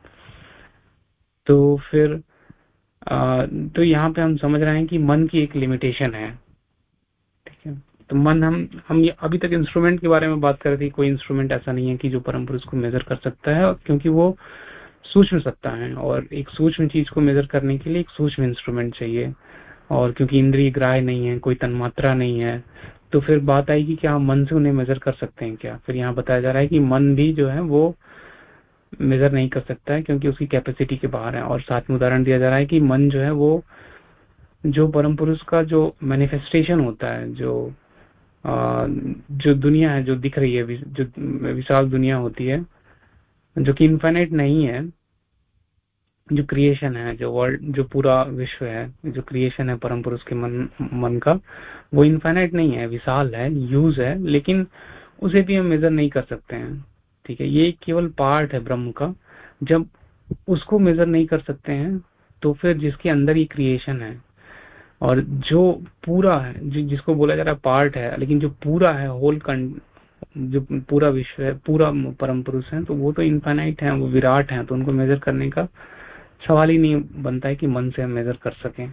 तो फिर आ, तो यहाँ पे हम समझ रहे हैं कि मन की एक लिमिटेशन है। ठीक है? तो मन हम हम ये अभी तक इंस्ट्रूमेंट के बारे में बात कर रहे थे कोई इंस्ट्रूमेंट ऐसा नहीं है कि जो परम पुरुष को मेजर कर सकता है क्योंकि वो सूक्ष्म सत्ता है और एक सूक्ष्म चीज़ को मेजर करने के लिए एक सूक्ष्म इंस्ट्रूमेंट चाहिए। और क्योंकि इंद्रिय ग्राह्य नहीं है कोई तन्मात्रा नहीं है तो फिर बात आएगी कि हम मन से उन्हें मेजर कर सकते हैं क्या? फिर यहाँ बताया जा रहा है कि मन भी जो है वो मेजर नहीं कर सकता है क्योंकि उसकी कैपेसिटी के बाहर है। और साथ में उदाहरण दिया जा रहा है कि मन जो है वो जो परम पुरुष का जो मैनिफेस्टेशन होता है जो आ, जो दुनिया है जो दिख रही है जो विशाल दुनिया होती है जो कि इन्फाइनाइट नहीं है जो क्रिएशन है, जो वर्ल्ड जो पूरा विश्व है, जो क्रिएशन है परम पुरुष के मन मन का, वो इन्फाइनाइट नहीं है, विशाल है यूज़ है, लेकिन उसे भी हम मेजर नहीं कर सकते हैं। ठीक है, ये केवल पार्ट है ब्रह्म का। जब उसको मेजर नहीं कर सकते हैं तो फिर जिसके अंदर ही क्रिएशन है, और जो पूरा है जिसको बोला जा रहा है पार्ट है, लेकिन जो पूरा है होल जो पूरा विश्व है, पूरा परम पुरुष है तो वो तो इन्फाइनाइट है, वो विराट है तो उनको मेजर करने का सवाल ही नहीं बनता है कि मन से हम मेजर कर सकें।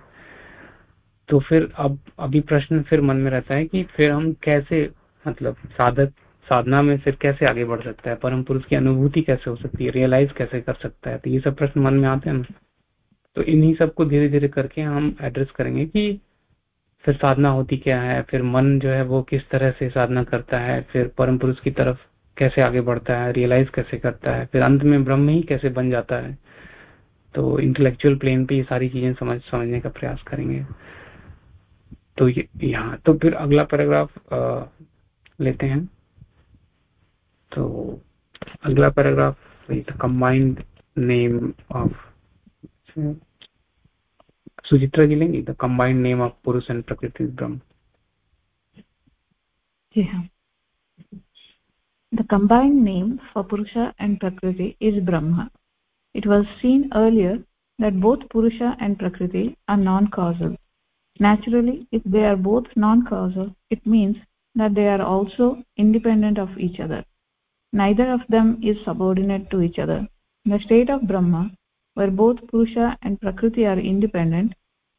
तो फिर अब, अभी प्रश्न फिर मन में रहता है कि फिर हम कैसे मतलब साधक, साधना में फिर कैसे आगे बढ़ सकता है? परम पुरुष की अनुभूति कैसे हो सकती है? रियलाइज़ कैसे कर सकता है? तो ये सब प्रश्न मन में आते हैं। तो इन्हीं सबको धीरे धीरे करके हम एड्रेस करेंगे कि फिर साधना होती क्या है? फिर मन जो है वो किस तरह से साधना करता है? फिर परम पुरुष की तरफ़ कैसे आगे बढ़ता है? रियलाइज़ कैसे करता है? फिर अंत में ब्रह्म ही कैसे बन जाता है? तो इंटेलेक्चुअल प्लेन पे ये सारी चीज़ें समझ, समझने का प्रयास करेंगे। तो यहाँ तो फिर अगला पैराग्राफ लेते हैं। तो अगला paragraph combined name of Suchitra ji लेंगे? The combined name of Purusha and Prakriti Brahm The combined name for Purusha and Prakriti is Brahma. It was seen earlier that both Purusha and Prakriti are non-causal. Naturally, if they are both non-causal, it means that they are also independent of each other. Neither of them is subordinate to each other. The state of Brahma, where both Purusha and Prakriti are independent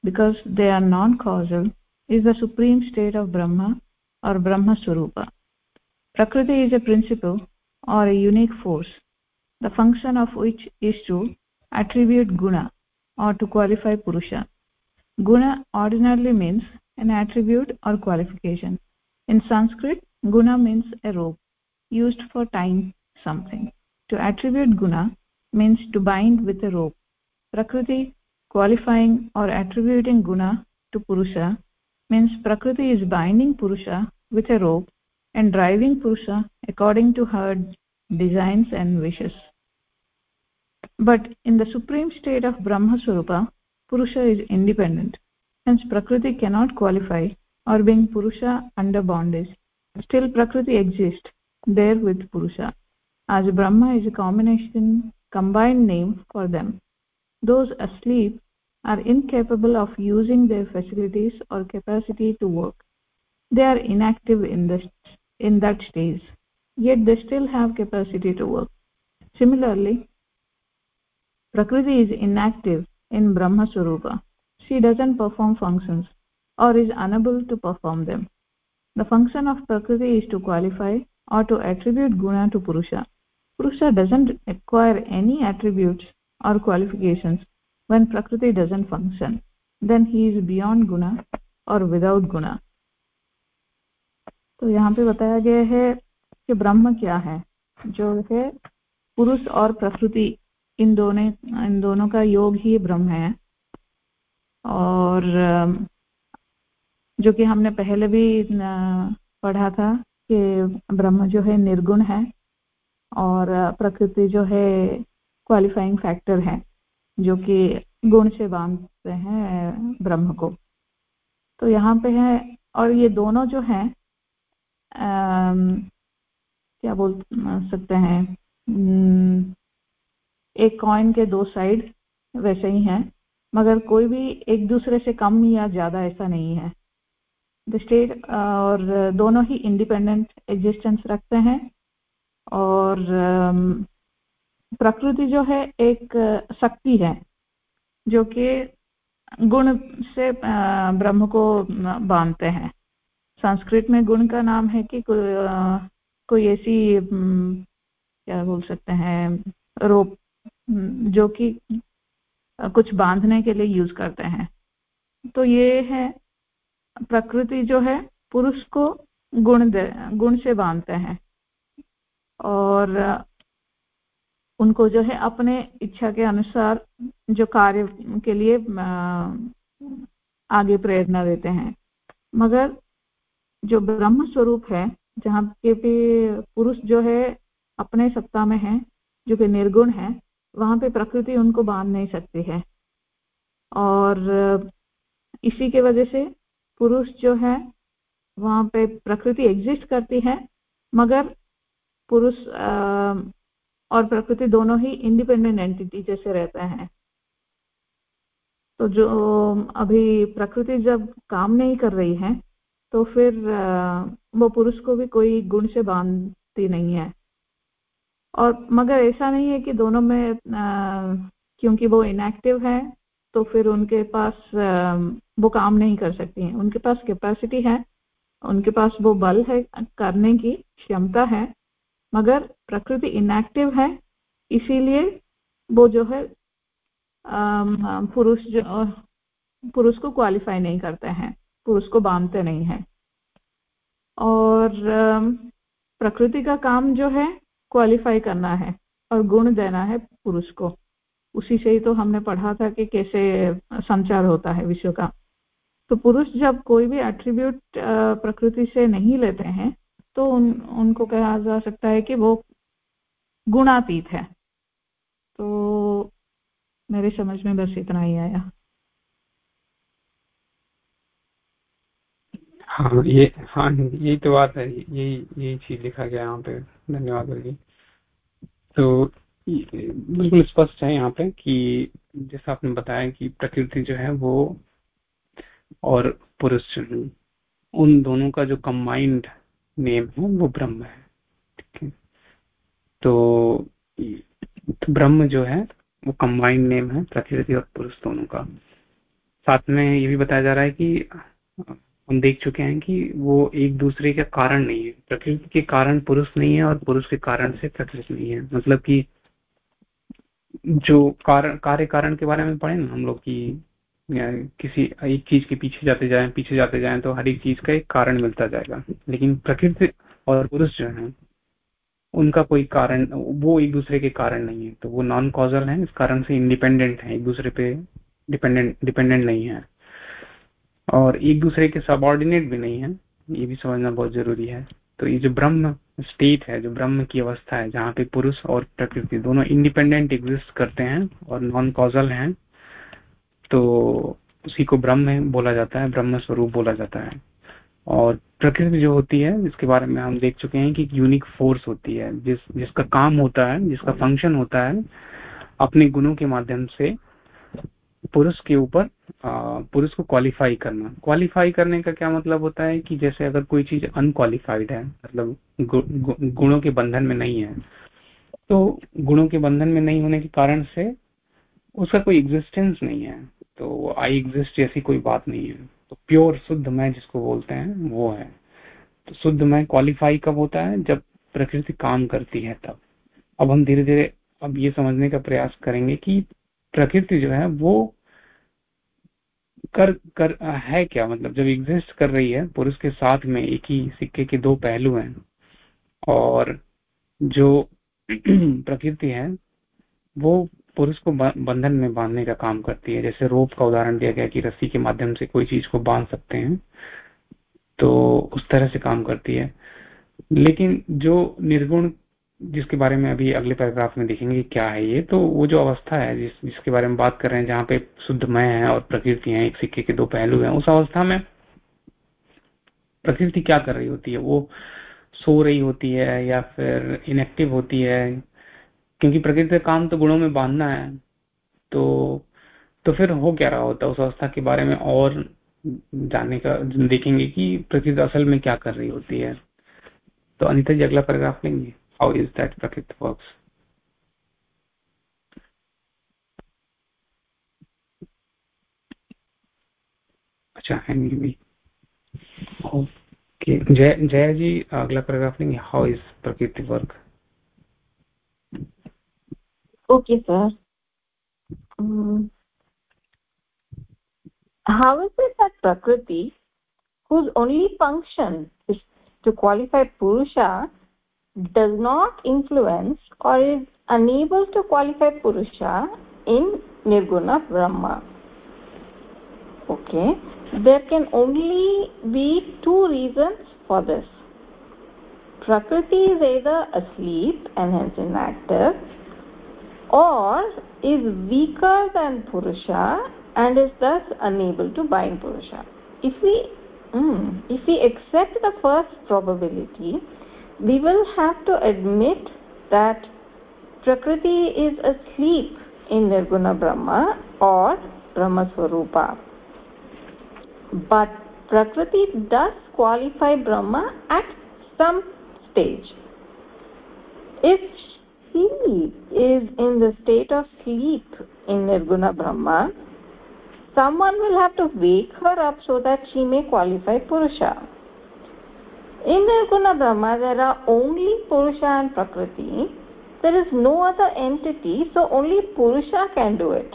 because they are non-causal, is the supreme state of Brahma or Brahma Swarupa prakriti is a principle or a unique force the function of which is to attribute guna or to qualify purusha. Guna ordinarily means an attribute or qualification. In sanskrit guna means a rope used for tying something. To attribute guna means to bind with a rope. Prakriti qualifying or attributing guna to purusha means prakriti is binding purusha with a rope and driving purusha according to her designs and wishes but in the supreme state of brahma swarupa purusha is independent. Hence prakriti cannot qualify or being purusha under bondage. Still prakriti exists there with purusha as brahma is a combination combined name for them. Those asleep are incapable of using their facilities or capacity to work. They are inactive in the in that stage yet they still have capacity to work. Similarly prakriti is inactive in brahma swarupa she doesn't perform functions or is unable to perform them the function of prakriti is to qualify or to attribute guna to purusha purusha doesn't acquire any attributes or qualifications when prakriti doesn't function then he is beyond guna or without guna तो यहाँ पे बताया गया है कि ब्रह्म क्या है जो है पुरुष और प्रकृति इन दोनों इन दोनों का योग ही ब्रह्म है। और जो कि हमने पहले भी पढ़ा था कि ब्रह्म जो है निर्गुण है और प्रकृति जो है क्वालिफाइंग फैक्टर है, जो कि गुण से बांधते हैं ब्रह्म को। तो यहाँ पे है, और ये दोनों जो हैं क्या बोल सकते हैं? एक कॉइन के दो साइड वैसे ही हैं, मगर कोई भी एक दूसरे से कम या ज़्यादा ऐसा नहीं है। द स्टेट और दोनों ही इंडिपेंडेंट एग्जिस्टेंस रखते हैं, और प्रकृति जो है एक शक्ति है, जो कि गुण से ब्रह्म को बांधते हैं। संस्कृत में गुण का नाम है कि कोई ऐसी क्या बोल सकते हैं, रोप जो कि कुछ बांधने के लिए यूज़ करते हैं। तो ये है, प्रकृति जो है, पुरुष को गुण दे, गुण से बांधते हैं। और, उनको जो है, अपने इच्छा के अनुसार जो कार्य के लिए आगे प्रेरणा देते हैं। मगर, जो ब्रह्म स्वरूप है, जहाँ के भी पुरुष जो है, अपने सत्ता में है, जो कि निर्गुण है वहाँ पे प्रकृति उनको बाँध नहीं सकती है। और, इसी के वजह से पुरुष जो है, वहाँ पे प्रकृति एग्जिस्ट करती है, मगर पुरुष और प्रकृति दोनों ही इंडिपेंडेंट एंटिटी जैसे रहते हैं। तो जो, अभी प्रकृति जब काम नहीं कर रही है तो फिर वो पुरुष को भी कोई गुण से बांधती नहीं है। और मगर ऐसा नहीं है कि दोनों में क्योंकि वो इनएक्टिव है तो फिर उनके पास वो काम नहीं कर सकती हैं। उनके पास कैपेसिटी है, उनके पास वो बल है करने की, क्षमता है, मगर प्रकृति इनएक्टिव है, इसीलिए वो जो है पुरुष जो, पुरुष को क्वालिफाई नहीं करते हैं, पुरुष को बांधते नहीं है। और प्रकृति का काम जो है क्वालिफाई करना है और गुण देना है पुरुष को। उसी से ही तो हमने पढ़ा था कि कैसे संचार होता है विश्व का। तो पुरुष जब कोई भी एट्रीब्यूट प्रकृति से नहीं लेते हैं तो उन, उनको कहा जा सकता है कि वो गुणातीत है। तो मेरे समझ में बस इतना ही आया। हाँ ये हाँ यही तो बात है यही यही चीज़ लिखा गया यहाँ पे धन्यवाद जी तो बिल्कुल स्पष्ट है यहाँ पे कि जैसा आपने बताया कि प्रकृति जो है वो और पुरुष उन दोनों का जो कंबाइंड नेम है वो ब्रह्म है ठीक है? तो, तो ब्रह्म जो है वो कंबाइंड नेम है प्रकृति और पुरुष दोनों का। साथ में ये भी बताया जा रहा है कि हम देख चुके हैं कि वो एक दूसरे के कारण नहीं है। प्रकृति के कारण पुरुष नहीं है और पुरुष के कारण से प्रकृति नहीं है। मतलब कि जो कारण, कार्य कारण के बारे में पढ़े ना हम लोग की किसी एक चीज़ के पीछे जाते जाएँ, पीछे जाते जाएँ तो हर एक चीज़ का एक कारण मिलता जाएगा। लेकिन प्रकृति और पुरुष जो है, उनका कोई कारण, वो एक दूसरे के कारण नहीं है। तो वो नॉन कॉजल है, इस कारण से इंडिपेंडेंट है, एक दूसरे पे डिपेंडेंट डिपेंडेंट नहीं है। और एक दूसरे के सबॉर्डिनेट भी नहीं है। ये भी समझना बहुत ज़रूरी है। तो ये जो ब्रह्म स्टेट है, जो ब्रह्म की अवस्था है, जहाँ पे पुरुष और प्रकृति दोनों इंडिपेंडेंट एग्जिस्ट करते हैं और नॉन कॉजल हैं तो उसी को ब्रह्म बोला जाता है, ब्रह्म स्वरूप बोला जाता है। और प्रकृति जो होती है, जिसके बारे में हम देख चुके हैं कि यूनिक फोर्स होती है, जिस, जिसका काम होता है, जिसका फ़ंक्शन होता है, अपने गुणों के माध्यम से पुरुष के ऊपर पुरुष को क्वालिफाई करना। क्वालिफाई करने का क्या मतलब होता है कि जैसे अगर कोई चीज़ अनक्वालिफाइड है मतलब गु, गु, गुणों के बंधन में नहीं है तो गुणों के बंधन में नहीं होने के कारण से उसका कोई एग्जिस्टेंस नहीं है। तो आई एग्जिस्ट जैसी कोई बात नहीं है। तो प्योर शुद्ध मैं जिसको बोलते हैं वो है। तो शुद्ध मैं क्वालिफाई कब होता है? जब प्रकृति काम करती है तब। अब हम धीरे धीरे अब ये समझने का प्रयास करेंगे कि प्रकृति जो है वो कर कर है क्या? मतलब जब एग्जिस्ट कर रही है, पुरुष के साथ में एक ही सिक्के के दो पहलू हैं और जो (clears throat) प्रकृति है, वो पुरुष को बंधन में बांधने का काम करती है। जैसे रोप का उदाहरण दिया गया कि रस्सी के माध्यम से कोई चीज़ को बाँध सकते हैं तो उस तरह से काम करती है। लेकिन जो निर्गुण जिसके बारे में अभी अगले पैराग्राफ में देखेंगे क्या है ये तो वो जो अवस्था है, जिस, जिसके बारे में बात कर रहे हैं, जहाँ पे शुद्धमय है और प्रकृति है, एक सिक्के के दो पहलू हैं, उस अवस्था में प्रकृति क्या कर रही होती है? वो सो रही होती है या फिर इनएक्टिव होती है? क्योंकि प्रकृति का काम तो गुणों में बांधना है तो तो फिर हो क्या रहा होता है उस अवस्था के बारे में? और जानने का, देखेंगे कि प्रकृति असल में क्या कर रही होती है। तो अनिता जी, अगला पैराग्राफ लेंगे। How is that bucket works अच्छा एनीवे ओके जय जय जी अगला पैराग्राफ लेंगे how is Prakriti work okay sir how is it that prakriti whose only function is to qualify purusha does not influence or is unable to qualify purusha in nirguna brahma. Okay. There can only be two reasons for this. Prakriti is either asleep and hence inactive or is weaker than purusha and is thus unable to bind purusha. If we mm, if we accept the first probability we will have to admit that prakriti is asleep in nirguna brahma or brahma swarupa. But prakriti does qualify brahma at some stage. If she is in the state of sleep in nirguna brahma someone will have to wake her up so that she may qualify purusha in nirguna brahma there are only purusha and prakriti. There is no other entity so only purusha can do it.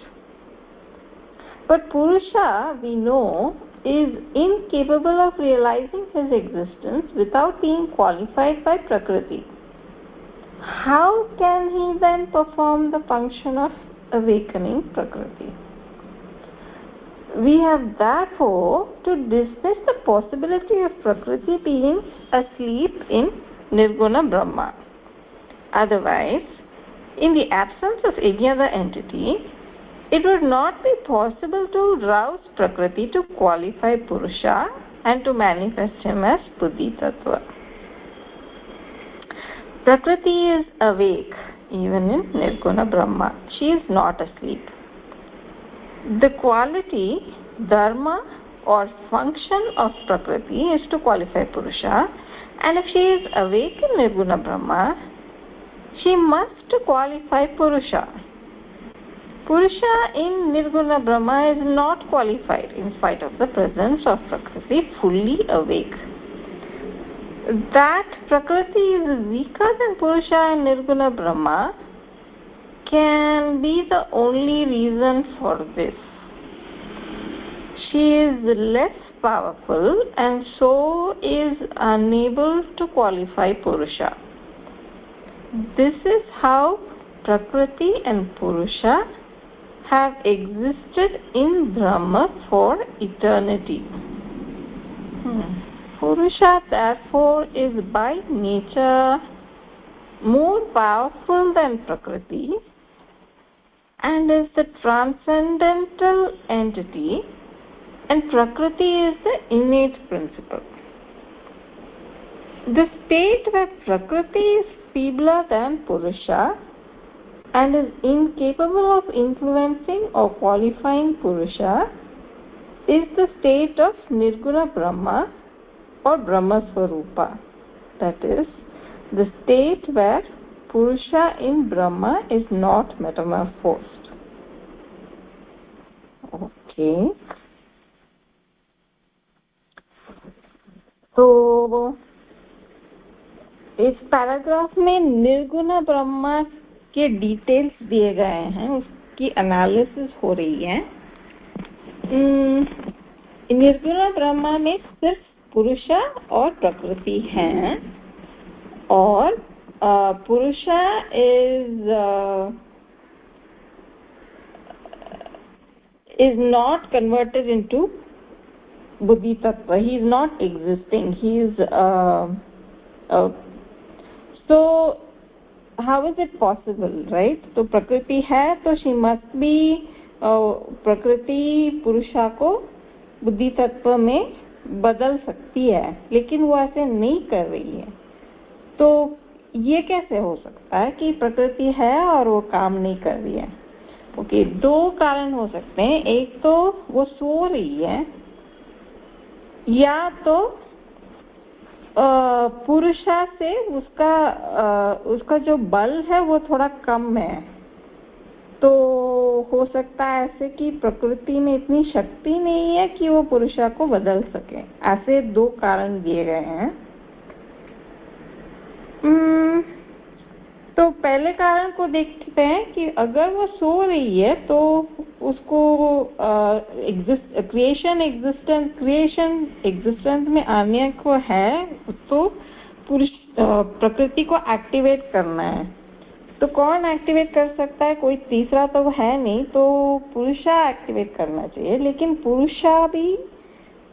But purusha we know is incapable of realizing his existence without being qualified by prakriti. How can he then perform the function of awakening prakriti we have therefore to dismiss the possibility of prakriti being asleep in nirguna brahma. Otherwise in the absence of any other entity it would not be possible to rouse prakriti to qualify purusha and to manifest him as buddhi tattva. Prakriti is awake even in nirguna brahma. She is not asleep the quality dharma or function of prakriti is to qualify purusha. And if she is awake in nirguna brahma she must qualify purusha. Purusha in nirguna brahma is not qualified in spite of the presence of prakriti fully awake. That prakriti is weaker than purusha in nirguna brahma can be the only reason for this. She is less powerful and so is unable to qualify purusha. This is how prakriti and purusha have existed in brahma for eternity. Hmm. purusha therefore is by nature more powerful than prakriti and is the transcendental entity and prakriti is the innate principle. The state where prakriti is feebler than purusha and is incapable of influencing or qualifying purusha is the state of nirguna brahma or brahma swarupa. That is the state where purusha in brahma is not metamorphosed. Okay. So, इस paragraph में निर्गुण ब्रह्मा के details दिए गए हैं, उसकी analysis हो रही है। निर्गुण ब्रह्मा में सिर्फ़ पुरुषा और प्रकृति है, और Purusha is is not converted into buddhi tattva he is not existing he is uh, uh, so how is it possible right तो प्रकृति है तो शी मस्ट बी प्रकृति पुरुषा को बुद्धि तत्व में बदल सकती है लेकिन वो ऐसे नहीं कर रही है तो ये कैसे हो सकता है कि प्रकृति है और वो काम नहीं कर रही है? ओके okay, दो कारण हो सकते हैं। एक तो वो सो रही है या तो पुरुषा से उसका आ, उसका जो बल है वो थोड़ा कम है। तो हो सकता है ऐसे कि प्रकृति में इतनी शक्ति नहीं है कि वो पुरुषा को बदल सके। ऐसे दो कारण दिए गए हैं। तो पहले कारण को देखते हैं कि अगर वो सो रही है तो उसको क्रिएशन एग्जिस्टेंस क्रिएशन एग्जिस्टेंस में आने को है तो पुरुष प्रकृति को एक्टिवेट करना है। तो कौन एक्टिवेट कर सकता है? कोई तीसरा तो है नहीं तो पुरुषा एक्टिवेट करना चाहिए। लेकिन पुरुषा भी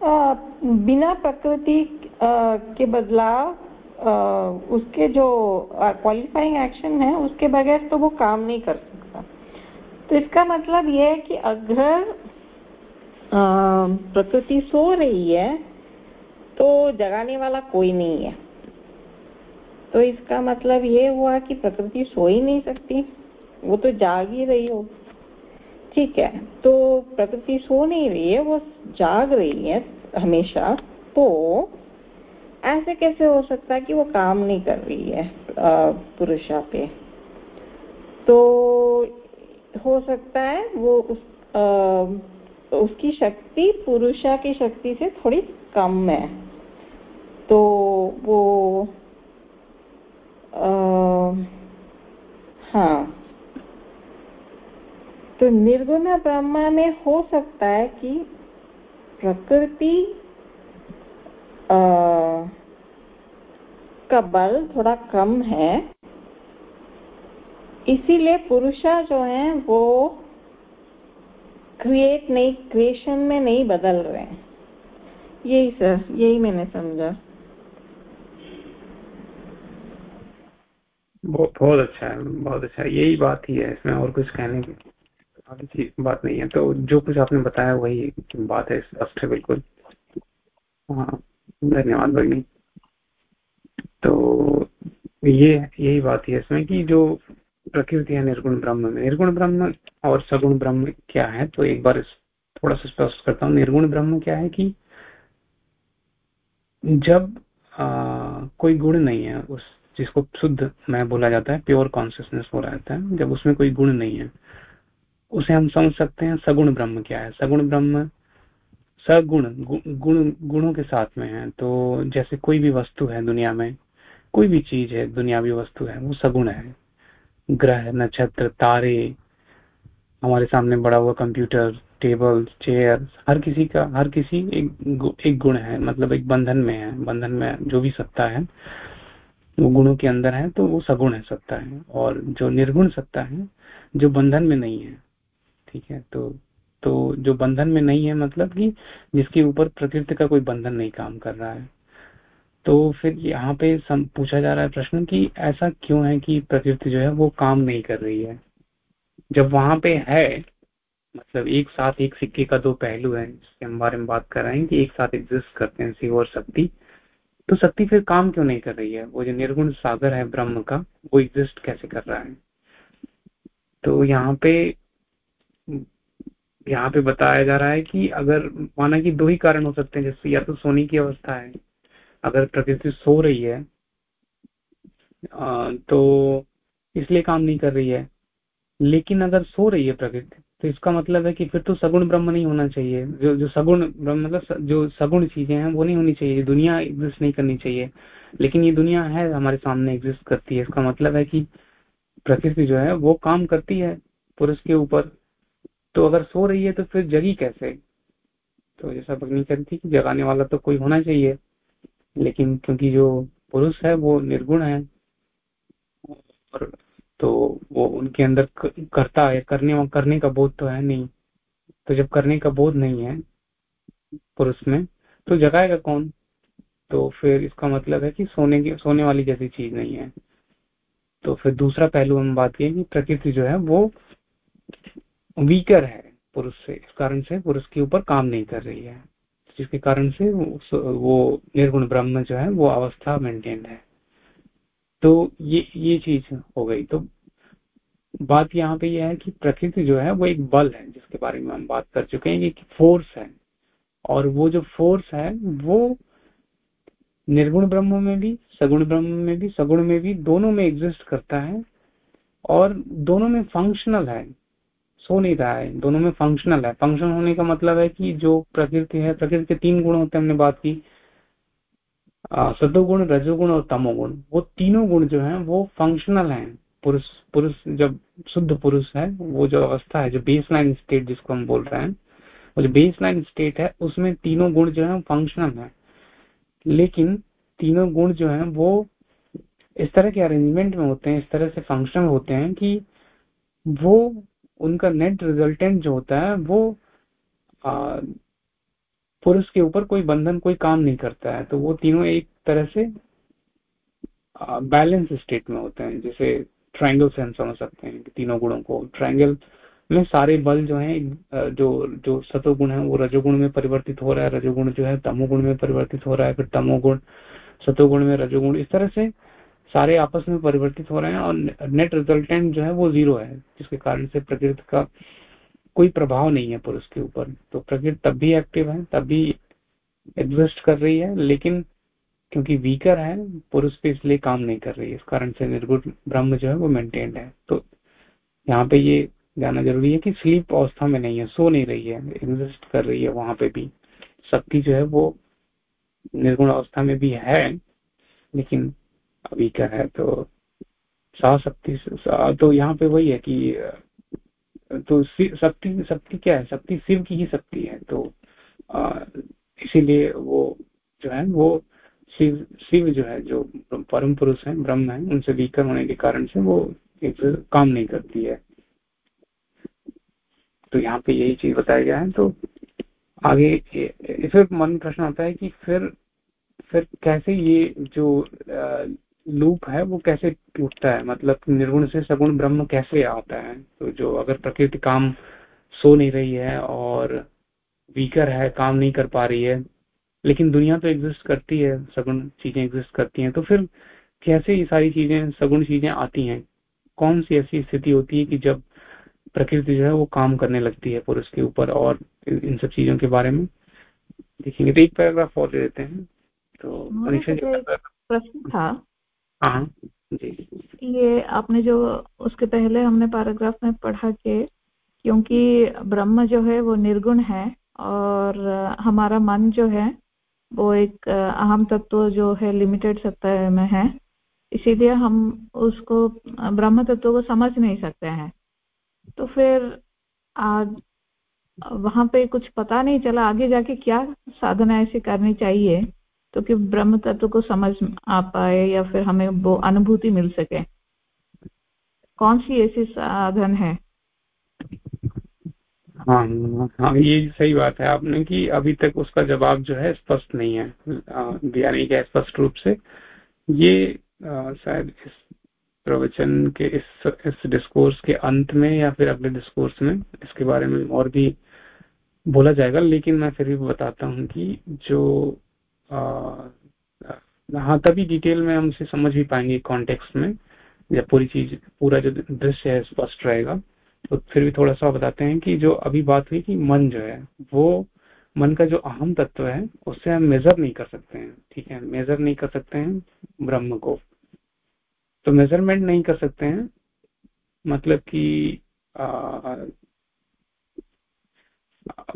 आ, बिना प्रकृति के बदलाव उसके जो क्वालिफाइंग एक्शन है, उसके बगैर तो वो काम नहीं कर सकता। तो इसका मतलब ये है कि अगर प्रकृति सो रही है तो जगाने वाला कोई नहीं है। तो इसका मतलब ये हुआ कि प्रकृति सो ही नहीं सकती, वो तो जाग ही रही हो ठीक है तो प्रकृति सो नहीं रही है, वो जाग रही है हमेशा तो ऐसे कैसे हो सकता है कि वो काम नहीं कर रही है पुरुषा पे? तो हो सकता है वो उस आ, उसकी शक्ति पुरुषा की शक्ति से थोड़ी कम है। तो वो आ, हाँ। तो निर्गुण ब्रह्मा में हो सकता है कि प्रकृति का बल थोड़ा कम है। इसीलिए पुरुषा जो है, वो क्रिएट नहीं क्रिएशन में नहीं बदल रहे हैं। यही सर, यही मैंने समझा। बहुत अच्छा है, बहुत अच्छा। यही बात ही है इसमें, और कुछ कहने की बात नहीं है। तो जो कुछ आपने बताया, वही बात है, स्पष्ट है बिल्कुल। हाँ। धन्यवाद भगिनी तो ये यही बात है इसमें कि जो प्रकृति है निर्गुण ब्रह्म में। निर्गुण ब्रह्म और सगुण ब्रह्म क्या है? तो एक बार थोड़ा सा स्पष्ट करता हूँ। निर्गुण ब्रह्म क्या है कि जब आ, कोई गुण नहीं है उस जिसको शुद्ध मैं बोला जाता है प्योर कॉन्सियसनेस बोला जाता है जब उसमें कोई गुण नहीं है उसे हम समझ सकते हैं सगुण ब्रह्म क्या है। सगुण ब्रह्म सगुण गुण गुणों के साथ में है। तो जैसे कोई भी वस्तु है दुनिया में, कोई भी चीज़ है, दुनियावी वस्तु है, वो सगुण है। ग्रह, नक्षत्र, तारे, हमारे सामने बड़ा हुआ कंप्यूटर, टेबल, चेयर, हर किसी का, हर किसी एक एक गुण है मतलब एक बंधन में है। बंधन में जो भी सत्ता है, वो गुणों के अंदर है तो वो सगुण है, सत्ता है। और जो निर्गुण सत्ता है, जो बंधन में नहीं है, ठीक है तो तो जो बंधन में नहीं है मतलब कि जिसके ऊपर प्रकृति का कोई बंधन नहीं काम कर रहा है। तो फिर यहाँ पे पूछा जा रहा है प्रश्न कि ऐसा क्यों है कि प्रकृति जो है वो काम नहीं कर रही है? जब वहाँ पे है मतलब एक साथ एक सिक्के का दो पहलू है, जिसके हम बारे में बात कर रहे हैं कि एक साथ एग्जिस्ट करते हैं शिव और शक्ति तो शक्ति फिर काम क्यों नहीं कर रही है? वो जो निर्गुण सागर है ब्रह्म का, वो एग्जिस्ट कैसे कर रहा है? तो यहाँ पे यहाँ पे बताया जा रहा है कि अगर, माना कि दो ही कारण हो सकते हैं, जैसे या तो सोने की अवस्था है, अगर प्रकृति सो रही है तो इसलिए काम नहीं कर रही है। लेकिन अगर सो रही है प्रकृति तो इसका मतलब है कि फिर तो सगुण ब्रह्म नहीं होना चाहिए। जो जो सगुण ब्रह्म मतलब जो सगुण चीज़ें हैं, वो नहीं होनी चाहिए। दुनिया एग्जिस्ट नहीं करनी चाहिए। लेकिन ये दुनिया है, हमारे सामने एग्जिस्ट करती है। इसका मतलब है कि प्रकृति जो है, वो काम करती है, पुरुष के ऊपर। तो अगर सो रही है तो फिर जगी कैसे? तो जैसा भगनी कहती कि जगाने वाला तो कोई होना चाहिए। लेकिन क्योंकि जो पुरुष है, वो निर्गुण है, और तो वो उनके अंदर करता है, करने करने का बोध तो है नहीं। तो जब करने का बोध नहीं है पुरुष में तो जगाएगा कौन? तो फिर इसका मतलब है कि सोने की, सोने वाली जैसी चीज़ नहीं है। तो फिर दूसरा पहलू हम बात करें कि प्रकृति जो है, वो वीकर है पुरुष से, इस कारण से पुरुष के ऊपर काम नहीं कर रही है। जिसके कारण से वो निर्गुण ब्रह्म जो है, वो अवस्था मेंटेन है। तो ये ये चीज़ हो गई। तो बात यहाँ पे यह है कि प्रकृति जो है, वो एक बल है, जिसके बारे में हम बात कर चुके हैं कि फोर्स है। और वो जो फोर्स है, वो निर्गुण ब्रह्म में भी, सगुण ब्रह्म में भी, सगुण में भी दोनों में एग्जिस्ट करता है। और दोनों में फंक्शनल है। सो नहीं रहा है। दोनों में फंक्शनल है। फ़ंक्शन होने का मतलब है कि जो प्रकृति है, प्रकृति के तीन गुण होते हैं, हमने बात की। सतोगुण रजोगुण और तमोगुण। वो तीनों गुण जो हैं, वो फंक्शनल हैं। पुरुष पुरुष जब शुद्ध पुरुष है, वो जो अवस्था है, जो बेस स्टेट जिसको हम बोल रहे हैं, वो जो बेस स्टेट है, उसमें तीनों गुण जो है फंक्शनल है। लेकिन तीनों गुण जो है, वो इस तरह के अरेंजमेंट में होते हैं, इस तरह से फंक्शनल होते हैं कि वो उनका नेट रिजल्टेंट जो होता है, वो पुरुष के ऊपर कोई बंधन, कोई काम नहीं करता है। तो वो तीनों एक तरह से बैलेंस स्टेट में होते हैं। जैसे ट्रायंगल से हम समझ सकते हैं, तीनों गुणों को। ट्रायंगल में सारे बल जो हैं जो जो सतोगुण है, वो रजोगुण में परिवर्तित हो रहा है। रजोगुण जो है, तमोगुण में परिवर्तित हो रहा है। फिर तमोगुण, सतोगुण में रजोगुण। इस तरह से सारे आपस में परिवर्तित हो रहे हैं और नेट रिजल्टेंट जो है वो ज़ीरो है, जिसके कारण से प्रकृति का कोई प्रभाव नहीं है पुरुष के ऊपर। तो प्रकृति तब भी एक्टिव है, तब भी एग्जिस्ट कर रही है, लेकिन क्योंकि वीकर है, पुरुष पे इसलिए काम नहीं कर रही है। इस कारण से निर्गुण ब्रह्म जो है वो मेंटेन्ड है। तो यहाँ पे ये जाना ज़रूरी है कि स्लीप अवस्था में नहीं है, सो नहीं रही है एग्जिस्ट कर रही है वहाँ पे भी। शक्ति जो है वो निर्गुण अवस्था में भी है, लेकिन अभी क्या है तो सा शक्ति तो यहाँ पे वही है कि तो शक्ति शक्ति क्या है? शक्ति शिव की ही शक्ति है तो इसीलिए वो जो है, वो शिव शिव जो है, जो परम पुरुष है, ब्रह्म है, उनसे वीकर होने के कारण से वो एक काम नहीं करती है। तो यहाँ पे यही चीज़ बताया गया है तो आगे फिर मन प्रश्न आता है कि फिर फिर कैसे ये जो लूप है वो कैसे टूटता है? मतलब निर्गुण से सगुण ब्रह्म कैसे आता है? तो जो अगर प्रकृति काम सो नहीं रही है और वीकर है काम नहीं कर पा रही है लेकिन दुनिया तो एग्जिस्ट करती है सगुण चीज़ें एग्जिस्ट करती हैं तो फिर कैसे ये सारी चीज़ें सगुण चीज़ें आती हैं? कौन सी ऐसी स्थिति होती है कि जब प्रकृति जो है वो काम करने लगती है पुरुष के ऊपर और इन सब चीज़ों के बारे में देखेंगे। तो एक पैराग्राफ और देते हैं। तो प्रश्न था। हाँ। जी। ये आपने जो, उसके पहले हमने पैराग्राफ में पढ़ा के, क्योंकि ब्रह्म जो है वो निर्गुण है और हमारा मन जो है वो एक अहम तत्व जो है लिमिटेड सत्ता में है। इसीलिए हम उसको, ब्रह्म तत्व को समझ नहीं सकते हैं। तो फिर आज वहाँ पे कुछ पता नहीं चला, आगे जाके क्या साधना ऐसी करनी चाहिए? तो कि ब्रह्म तत्व को समझ आ पाए या फिर हमें वो अनुभूति मिल सके। कौन सी ऐसी साधन है? हाँ हाँ ये सही बात है आपने कि अभी तक उसका जवाब जो है स्पष्ट नहीं है। दिया नहीं गया स्पष्ट रूप से। ये शायद इस प्रवचन के, इस इस डिस्कोर्स के अंत में या फिर अगले डिस्कोर्स में इसके बारे में और भी बोला जाएगा। लेकिन मैं फिर भी बताता हूँ कि जो हाँ तभी डिटेल में हम इसे समझ भी पाएँगे कॉन्टेक्स्ट में। जब पूरी चीज़, पूरा जो दृश्य है, स्पष्ट रहेगा। तो फिर भी थोड़ा सा बताते हैं कि जो अभी बात हुई कि मन जो है, वो मन का जो अहम तत्व है, उससे हम मेजर नहीं कर सकते हैं, ठीक है? मेजर नहीं कर सकते हैं ब्रह्म को। तो मेज़रमेंट नहीं कर सकते हैं मतलब कि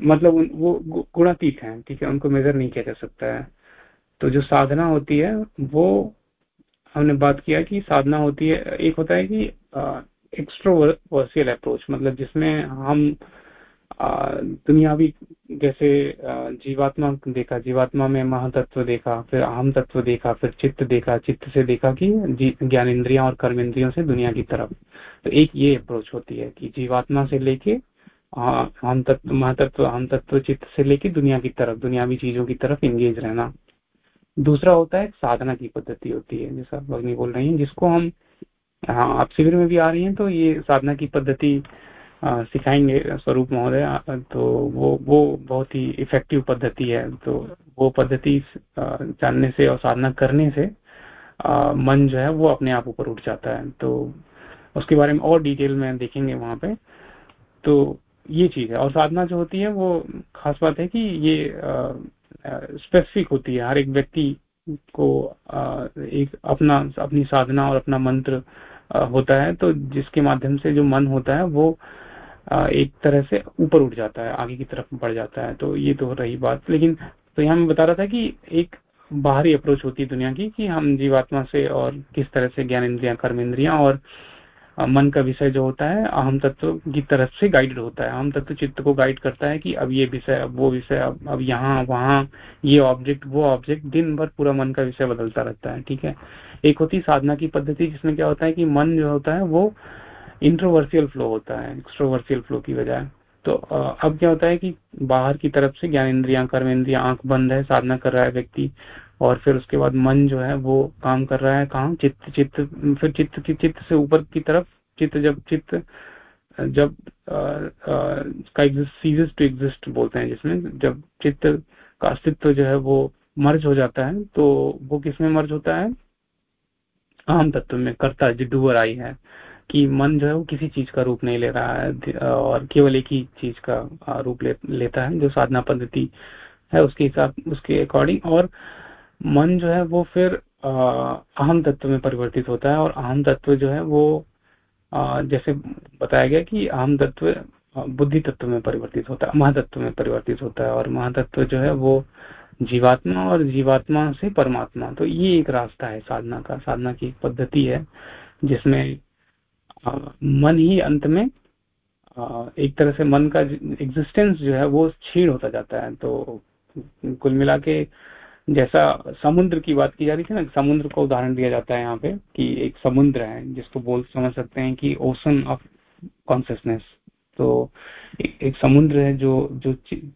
मतलब वो गुणातीत हैं, ठीक है? उनको मेजर नहीं किया जा सकता है। तो जो साधना होती है, वो हमने बात किया कि साधना होती है, एक होता है कि एक्स्ट्रोवर्सियल अप्रोच मतलब जिसमें हम दुनियावी जैसे जीवात्मा देखा, जीवात्मा में महातत्व देखा, फिर अहम तत्व देखा, फिर चित्त देखा, चित्त से देखा कि ज्ञान इंद्रिया और कर्म इंद्रियों से दुनिया की तरफ़। तो एक ये अप्रोच होती है कि जीवात्मा से लेके अहम तत्व महातत्व अहम तत्व चित्त से लेके दुनिया की तरफ़, दुनियावी चीज़ों की तरफ़ इंगेज रहना। दूसरा होता है साधना की पद्धति होती है जैसा भगनी बोल रही है जिसको हम हाँ आप शिविर में भी आ रही हैं तो ये साधना की पद्धति सिखाएँगे स्वरूप महोदय तो वो वो बहुत ही इफ़ेक्टिव पद्धति है। तो वो पद्धति जानने से और साधना करने से आ, मन जो है वो अपने आप ऊपर उठ जाता है। तो उसके बारे में और डिटेल में देखेंगे वहाँ पे। तो ये चीज़ है। और साधना जो होती है वो खास बात है कि ये स्पेसिफिक होती है। हर एक व्यक्ति को एक अपना, अपनी साधना और अपना मंत्र होता है। तो जिसके माध्यम से जो मन होता है, वो एक तरह से ऊपर उठ जाता है, आगे की तरफ़ बढ़ जाता है। तो ये तो रही बात। लेकिन तो यहाँ मैं बता रहा था कि एक बाहरी अप्रोच होती है दुनिया की, कि हम जीवात्मा से और किस तरह से ज्ञान इंद्रिया कर्म इंद्रिया और मन का विषय जो होता है, अहम तत्व की तरफ़ से गाइडेड होता है। अहम तत्व चित्त को गाइड करता है कि अब ये विषय, अब वो विषय, अब अब यहाँ, वहाँ, ये ऑब्जेक्ट वो ऑब्जेक्ट दिन भर पूरा मन का विषय बदलता रहता है, ठीक है? एक होती साधना की पद्धति जिसमें क्या होता है कि मन जो होता है वो इंट्रोवर्सियल फ्लो होता है एक्सट्रोवर्सियल फ्लो की बजाय। तो अब क्या होता है कि बाहर की तरफ़ से ज्ञान इंद्रिया कर्म इंद्रिया आँख बंद है, साधना कर रहा है व्यक्ति और फिर उसके बाद मन जो है वो काम कर रहा है काम चित्त चित्त फिर चित्त की चित्त से ऊपर की तरफ़ चित्त जब चित्त जब का सीजेस टू एग्जिस्ट बोलते हैं जिसमें जब चित्त का अस्तित्व जो है वो मर्ज हो जाता है तो वो किसमें मर्ज होता है? आम तत्व में करता जो डूअर आई है कि मन जो है वो किसी चीज़ का रूप नहीं ले रहा है और केवल एक ही चीज़ का रूप ले, लेता है जो साधना पद्धति है उसके हिसाब उसके अकॉर्डिंग और मन जो है वो फिर अहम तत्व में परिवर्तित होता है और अहम तत्व जो है वो जैसे बताया गया कि अहम तत्व बुद्धि तत्व में परिवर्तित होता है, महातत्व में परिवर्तित होता है और महातत्व जो है वो जीवात्मा और जीवात्मा से परमात्मा। तो ये एक रास्ता है साधना का। साधना की एक पद्धति है जिसमें मन ही अंत में एक तरह से मन का एग्जिस्टेंस जो है वो छीण होता जाता है। तो कुल मिला के जैसा समुद्र की बात की जा रही थी ना, समुद्र को उदाहरण दिया जाता है यहाँ पे कि एक समुद्र है जिसको बोल, समझ सकते हैं कि ओशन ऑफ़ कॉन्सियसनेस तो एक समुद्र है जो जो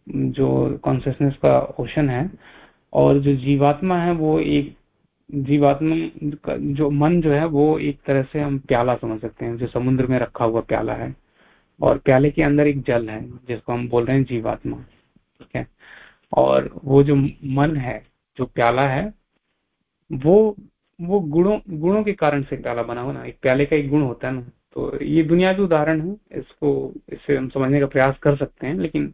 जो कॉन्सियसनेस का ओशन है और जो जीवात्मा है वो एक, जीवात्मा जो मन जो है वो एक तरह से हम प्याला समझ सकते हैं, जो समुद्र में रखा हुआ प्याला है और प्याले के अंदर एक जल है जिसको हम बोल रहे हैं जीवात्मा, ठीक है? और वो जो मन है जो प्याला है वो वो गुणों गुणों के कारण से प्याला बना हुआ ना। एक प्याले का एक गुण होता है ना। तो ये दुनियावी उदाहरण है इसको इससे हम समझने का प्रयास कर सकते हैं लेकिन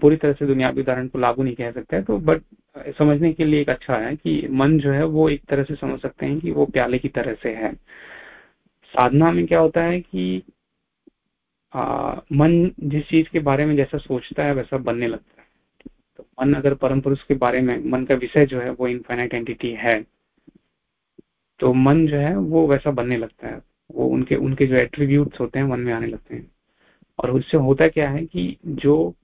पूरी तरह से दुनियावी उदाहरण को लागू नहीं कह सकते तो बट समझने के लिए एक अच्छा है कि मन जो है वो एक तरह से समझ सकते हैं कि वो प्याले की तरह से है। साधना में क्या होता है कि आ, मन जिस चीज़ के बारे में जैसा सोचता है वैसा बनने लगता है। तो मन अगर परम पुरुष के बारे में, मन का विषय जो है वो इनफाइनाइट एंटिटी है। तो मन जो है वो वैसा बनने लगता है। वो उनके उनके जो एट्रीब्यूट्स होते हैं, मन में आने लगते हैं। और उससे होता क्या है कि जो,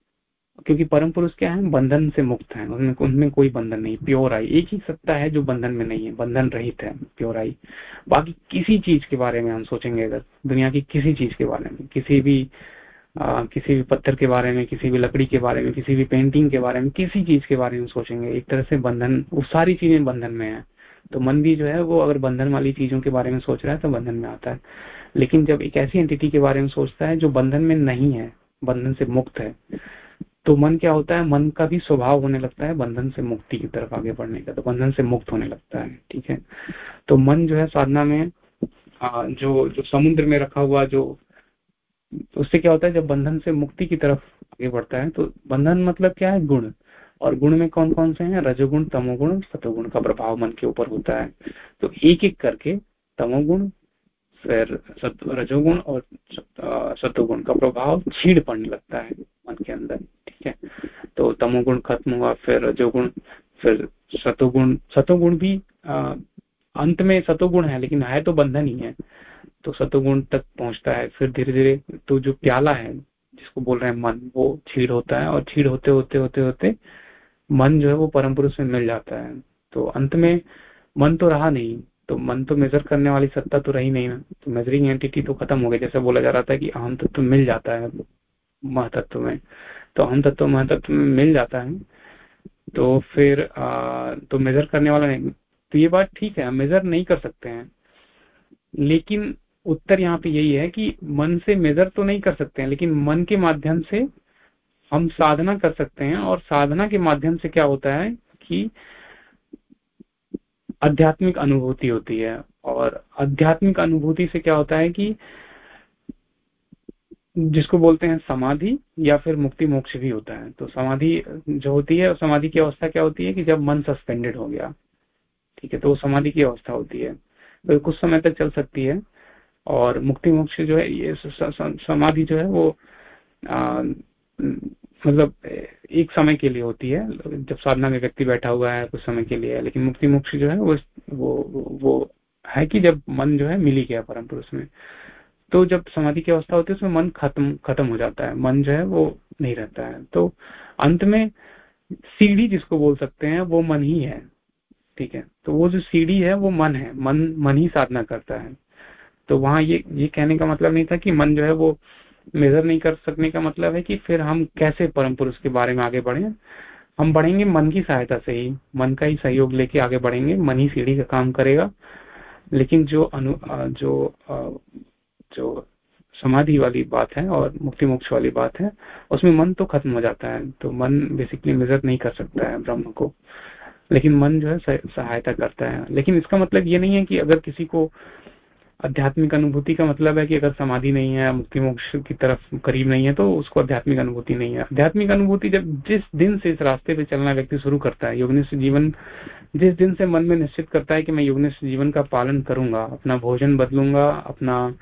क्योंकि परम पुरुष क्या है, बंधन से मुक्त है। उनमें उनमें कोई बंधन नहीं प्योर आई एक ही सत्ता है जो बंधन में नहीं है, बंधन रहित है प्योर आई बाकी किसी चीज़ के बारे में हम सोचेंगे अगर, दुनिया की किसी चीज़ के बारे में, किसी भी किसी भी पत्थर के बारे में, किसी भी लकड़ी के बारे में, किसी भी पेंटिंग के बारे में, किसी चीज़ के बारे में सोचेंगे। एक तरह से बंधन, वो सारी चीज़ें बंधन में है। तो मन भी जो है, वो अगर बंधन वाली चीज़ों के बारे में सोच रहा है तो बंधन में आता है। लेकिन जब एक ऐसी एंटिटी के बारे में सोचता है, जो बंधन में नहीं है, बंधन से मुक्त है तो मन क्या होता है? मन का भी स्वभाव होने लगता है, बंधन से मुक्ति की तरफ़ आगे बढ़ने का। तो बंधन से मुक्त होने लगता है, ठीक है? तो मन जो है साधना में जो जो समुद्र में रखा हुआ जो उससे क्या होता है जब बंधन से मुक्ति की तरफ़ आगे बढ़ता है तो बंधन मतलब क्या है? गुण। और गुण में कौन कौन से हैं? रजोगुण तमोगुण सतोगुण का प्रभाव मन के ऊपर होता है। तो एक एक करके तमोगुण फिर रजोगुण और सतोगुण का प्रभाव छीड़ पड़ने लगता है मन के अंदर ठीक है? तो तमोगुण खत्म हुआ फिर रजोगुण फिर सतोगुण। सतोगुण भी आ, अंत में सतोगुण है लेकिन है तो बंधन ही है। तो सतोगुण तक पहुँचता है। फिर धीरे धीरे तो जो प्याला है जिसको बोल रहे हैं मन वो छीड़ होता है और छीड़ होते होते होते होते मन जो है वो परम पुरुष में मिल जाता है। तो अंत में मन तो रहा नहीं तो मन तो मेजर करने वाली सत्ता तो रही नहीं तो मेजरिंग एंटिटी तो खत्म हो गई जैसे बोला जा रहा था कि अहम तत्व मिल जाता है महतत्व में। तो अहम तत्व महतत्व में मिल जाता है। तो फिर आ, तो मेजर करने वाला नहीं। तो ये बात ठीक है मेजर नहीं कर सकते हैं। लेकिन उत्तर यहाँ पे यही है कि मन से मेजर तो नहीं कर सकते हैं, लेकिन मन के माध्यम से हम साधना कर सकते हैं। और साधना के माध्यम से क्या होता है कि आध्यात्मिक अनुभूति होती है। और आध्यात्मिक अनुभूति से क्या होता है कि जिसको बोलते हैं समाधि या फिर मुक्ति मोक्ष भी होता है। तो समाधि जो होती है, समाधि की अवस्था क्या होती है कि जब मन सस्पेंडेड हो गया, ठीक है तो वो समाधि की अवस्था होती है। तो कुछ समय तक चल सकती है। और मुक्ति मोक्ष जो है, ये समाधि जो है वो मतलब एक समय के लिए होती है। जब साधना में व्यक्ति बैठा हुआ है, कुछ समय के लिए लेकिन मुक्ति मोक्ष जो है वो वो वो है कि जब मन जो है मिली गया परम पुरुष में तो जब समाधि की अवस्था होती है, उसमें मन खत्म खत्म हो जाता है। मन जो है वो नहीं रहता है। तो अंत में सीढ़ी जिसको बोल सकते हैं, वो मन ही है। ठीक है? तो वो जो सीढ़ी है, वो मन है। मन मन ही साधना करता है। तो वहाँ ये ये कहने का मतलब नहीं था कि मन जो है वो मेजर नहीं कर सकने का मतलब है कि फिर हम कैसे परम पुरुष के बारे में आगे बढ़े? हम बढ़ेंगे मन की सहायता से ही। मन का ही सहयोग लेके आगे बढ़ेंगे। मन ही सीढ़ी का काम करेगा। लेकिन जो अनु जो जो समाधि वाली बात है और मुक्ति मोक्ष वाली बात है, उसमें मन तो खत्म हो जाता है। तो मन बेसिकली मेजर नहीं कर सकता है ब्रह्म को। लेकिन मन जो है सहायता करता है। लेकिन इसका मतलब ये नहीं है कि अगर किसी को आध्यात्मिक अनुभूति का मतलब है कि अगर समाधि नहीं है, मुक्ति मोक्ष की तरफ़ करीब नहीं है तो उसको आध्यात्मिक अनुभूति नहीं है। आध्यात्मिक अनुभूति जब जिस दिन से इस रास्ते पे चलना व्यक्ति शुरू करता है, योगनिष्ठ जीवन जिस दिन से मन में निश्चित करता है कि मैं योगनिष्ठ जीवन का पालन करूँगा, अपना भोजन बदलूँगा, अपना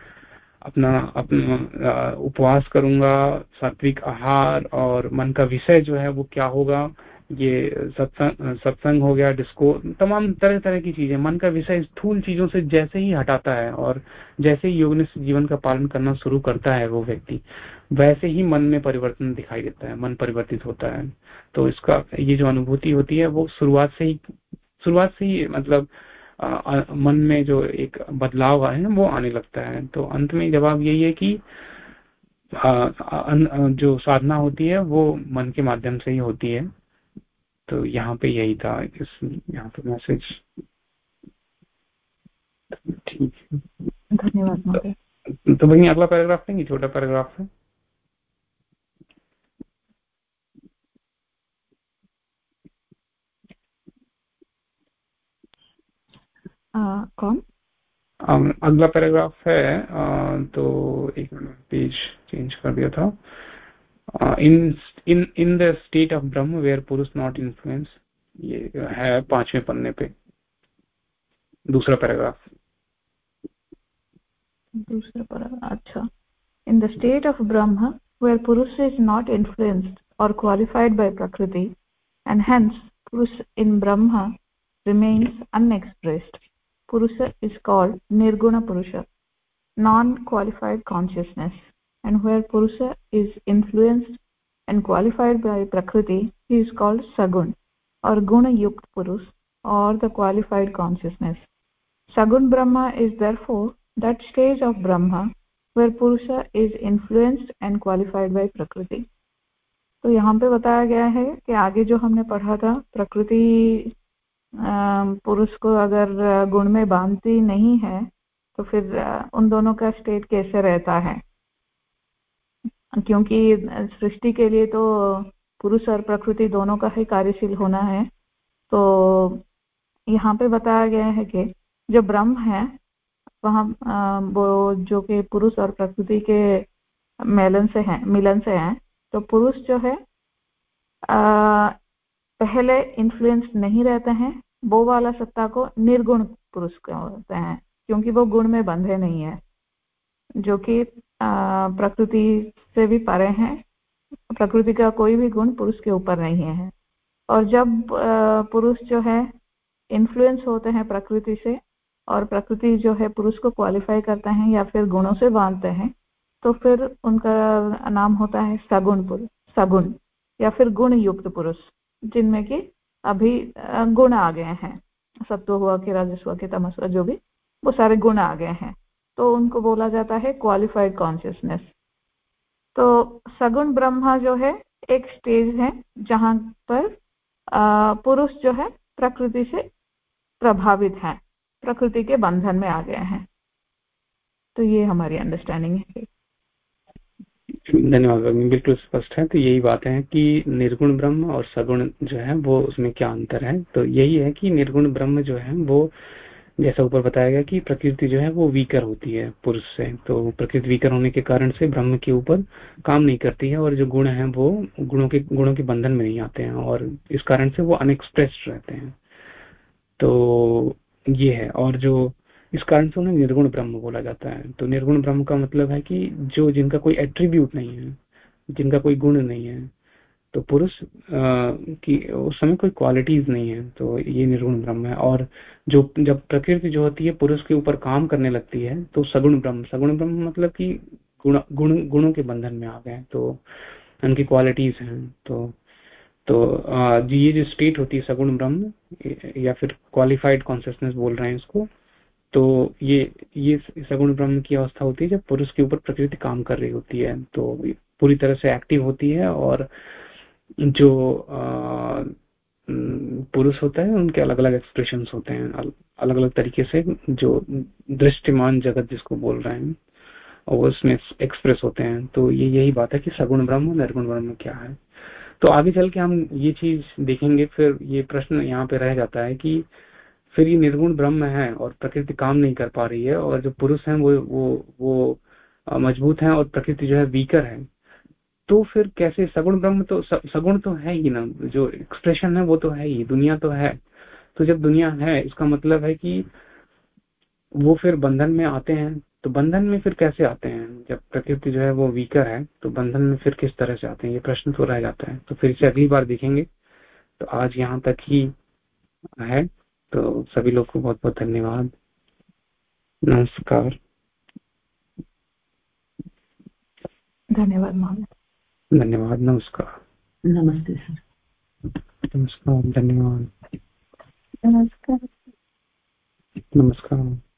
अपना अपना उपवास करूँगा, सात्विक आहार और मन का विषय जो है वो क्या होगा ये सत्संग सत्संग हो गया डिस्को तमाम तरह तरह की चीज़ें मन का विषय स्थूल चीज़ों से जैसे ही हटाता है और जैसे ही योग जीवन का पालन करना शुरू करता है वो व्यक्ति वैसे ही मन में परिवर्तन दिखाई देता है मन परिवर्तित होता है। तो इसका ये जो अनुभूति होती है वो शुरुआत से ही शुरुआत से ही मतलब आ, मन में जो एक बदलाव आए वो आने लगता है। तो अंत में जवाब यही है कि आ, आ, जो साधना होती है वो मन के माध्यम से ही होती है। तो यहाँ पे यही था इस यहाँ पे मैसेज ठीक धन्यवाद तो, तो वही अगला पैराग्राफ देंगे छोटा पैराग्राफ है। कौन? अगला पैराग्राफ है आ, तो एक मिनट पेज चेंज कर दिया था। In in in the state of Brahm where Purusha not influence ये है पाँचवें पन्ने पे दूसरा पैराग्राफ दूसरा पैराग्राफ अच्छा in the state of Brahm where Purusha is not influenced or qualified by Prakriti and hence Purusha in Brahm remains unexpressed purusha is called nirguna purusha non qualified consciousness. And where purusha is influenced and qualified by prakriti he is called sagun or guna yukt purush or the qualified consciousness sagun brahma is therefore that stage of brahma where purusha is influenced and qualified by prakriti तो यहाँ पे बताया गया है कि आगे जो हमने पढ़ा था प्रकृति पुरुष को अगर गुण में बांधती नहीं है तो फिर उन दोनों का स्टेट कैसे रहता है क्योंकि सृष्टि के लिए तो पुरुष और प्रकृति दोनों का ही कार्यशील होना है। तो यहाँ पे बताया गया है कि जो ब्रह्म है वहाँ वो जो कि पुरुष और प्रकृति के मेलन से है मिलन से है तो पुरुष जो है आ, पहले इन्फ्लुएंस नहीं रहते हैं वो वाला सत्ता को निर्गुण पुरुष कहते हैं क्योंकि वो गुण में बंधे नहीं है जो कि प्रकृति से भी परे हैं। प्रकृति का कोई भी गुण पुरुष के ऊपर नहीं है। और जब पुरुष जो है इन्फ्लुएंस होते हैं प्रकृति से, और प्रकृति जो है पुरुष को क्वालिफाई करते हैं या फिर गुणों से बांधते हैं तो फिर उनका नाम होता है सगुण पुरुष, सगुण, या फिर गुण युक्त पुरुष, जिनमें कि अभी गुण आ गए हैं। सत्व हुआ कि राजस्व के कि तमस जो भी, वो सारे गुण आ गए हैं। तो उनको बोला जाता है क्वालिफाइड कॉन्शियसनेस तो सगुण ब्रह्मा जो है, एक स्टेज है जहाँ पर पुरुष जो है प्रकृति से प्रभावित है, प्रकृति के बंधन में आ गए हैं। तो ये हमारी अंडरस्टैंडिंग है। धन्यवाद बिल्कुल स्पष्ट है। तो यही बात है कि निर्गुण ब्रह्म और सगुण जो है, वो उसमें क्या अंतर है? तो यही है कि निर्गुण ब्रह्म जो है, वो जैसा ऊपर बताया गया कि प्रकृति जो है वो वीकर होती है पुरुष से। तो प्रकृति वीकर होने के कारण से ब्रह्म के ऊपर काम नहीं करती है और जो गुण है वो गुणों के गुणों के बंधन में नहीं आते हैं और इस कारण से वो अनएक्सप्रेस्ड रहते हैं। तो ये है और जो इस कारण से उन्हें निर्गुण ब्रह्म बोला जाता है। तो निर्गुण ब्रह्म का मतलब है कि जो जिनका कोई एट्रीब्यूट नहीं है, जिनका कोई गुण नहीं है तो पुरुष की उस समय कोई क्वालिटीज नहीं है तो ये निर्गुण ब्रह्म है। और जो, जब प्रकृति जो होती है, पुरुष के ऊपर काम करने लगती है तो सगुण ब्रह्म सगुण ब्रह्म मतलब कि गुण गुण, गुणों के बंधन में आ गए तो उनकी क्वालिटीज हैं तो तो ये जो स्टेट होती है सगुण ब्रह्म, या फिर क्वालिफाइड कॉन्सियसनेस बोल रहे हैं इसको तो ये ये सगुण ब्रह्म की अवस्था होती है जब पुरुष के ऊपर प्रकृति काम कर रही होती है तो पूरी तरह से एक्टिव होती है और जो पुरुष होता है, उनके अलग अलग एक्सप्रेशन होते हैं अलग अलग तरीके से जो दृष्टिमान जगत जिसको बोल रहे हैं, और उसमें एक्सप्रेस होते हैं। तो ये यही बात है कि सगुण ब्रह्म निर्गुण ब्रह्म क्या है। तो आगे चल के हम ये चीज़ देखेंगे, फिर ये प्रश्न यहाँ पे रह जाता है कि फिर ये निर्गुण ब्रह्म है और प्रकृति काम नहीं कर पा रही है, और जो पुरुष है वो वो वो मज़बूत है और प्रकृति जो है वीकर है। तो फिर कैसे? सगुण ब्रह्म तो सगुण तो है ही ना। जो एक्सप्रेशन है वो तो है ही, दुनिया तो है। तो जब दुनिया है, इसका मतलब है कि वो फिर बंधन में आते हैं। तो बंधन में फिर कैसे आते हैं? जब प्रकृति जो है वो वीकर है तो बंधन में फिर किस तरह से आते हैं? ये प्रश्न तो रह जाता है। तो फिर इसे अगली बार देखेंगे। तो आज यहाँ तक ही है। तो सभी लोग को बहुत बहुत धन्यवाद। नमस्कार। धन्यवाद धन्यवाद नमस्कार। नमस्ते सर। नमस्कार धन्यवाद। नमस्कार। नमस्कार।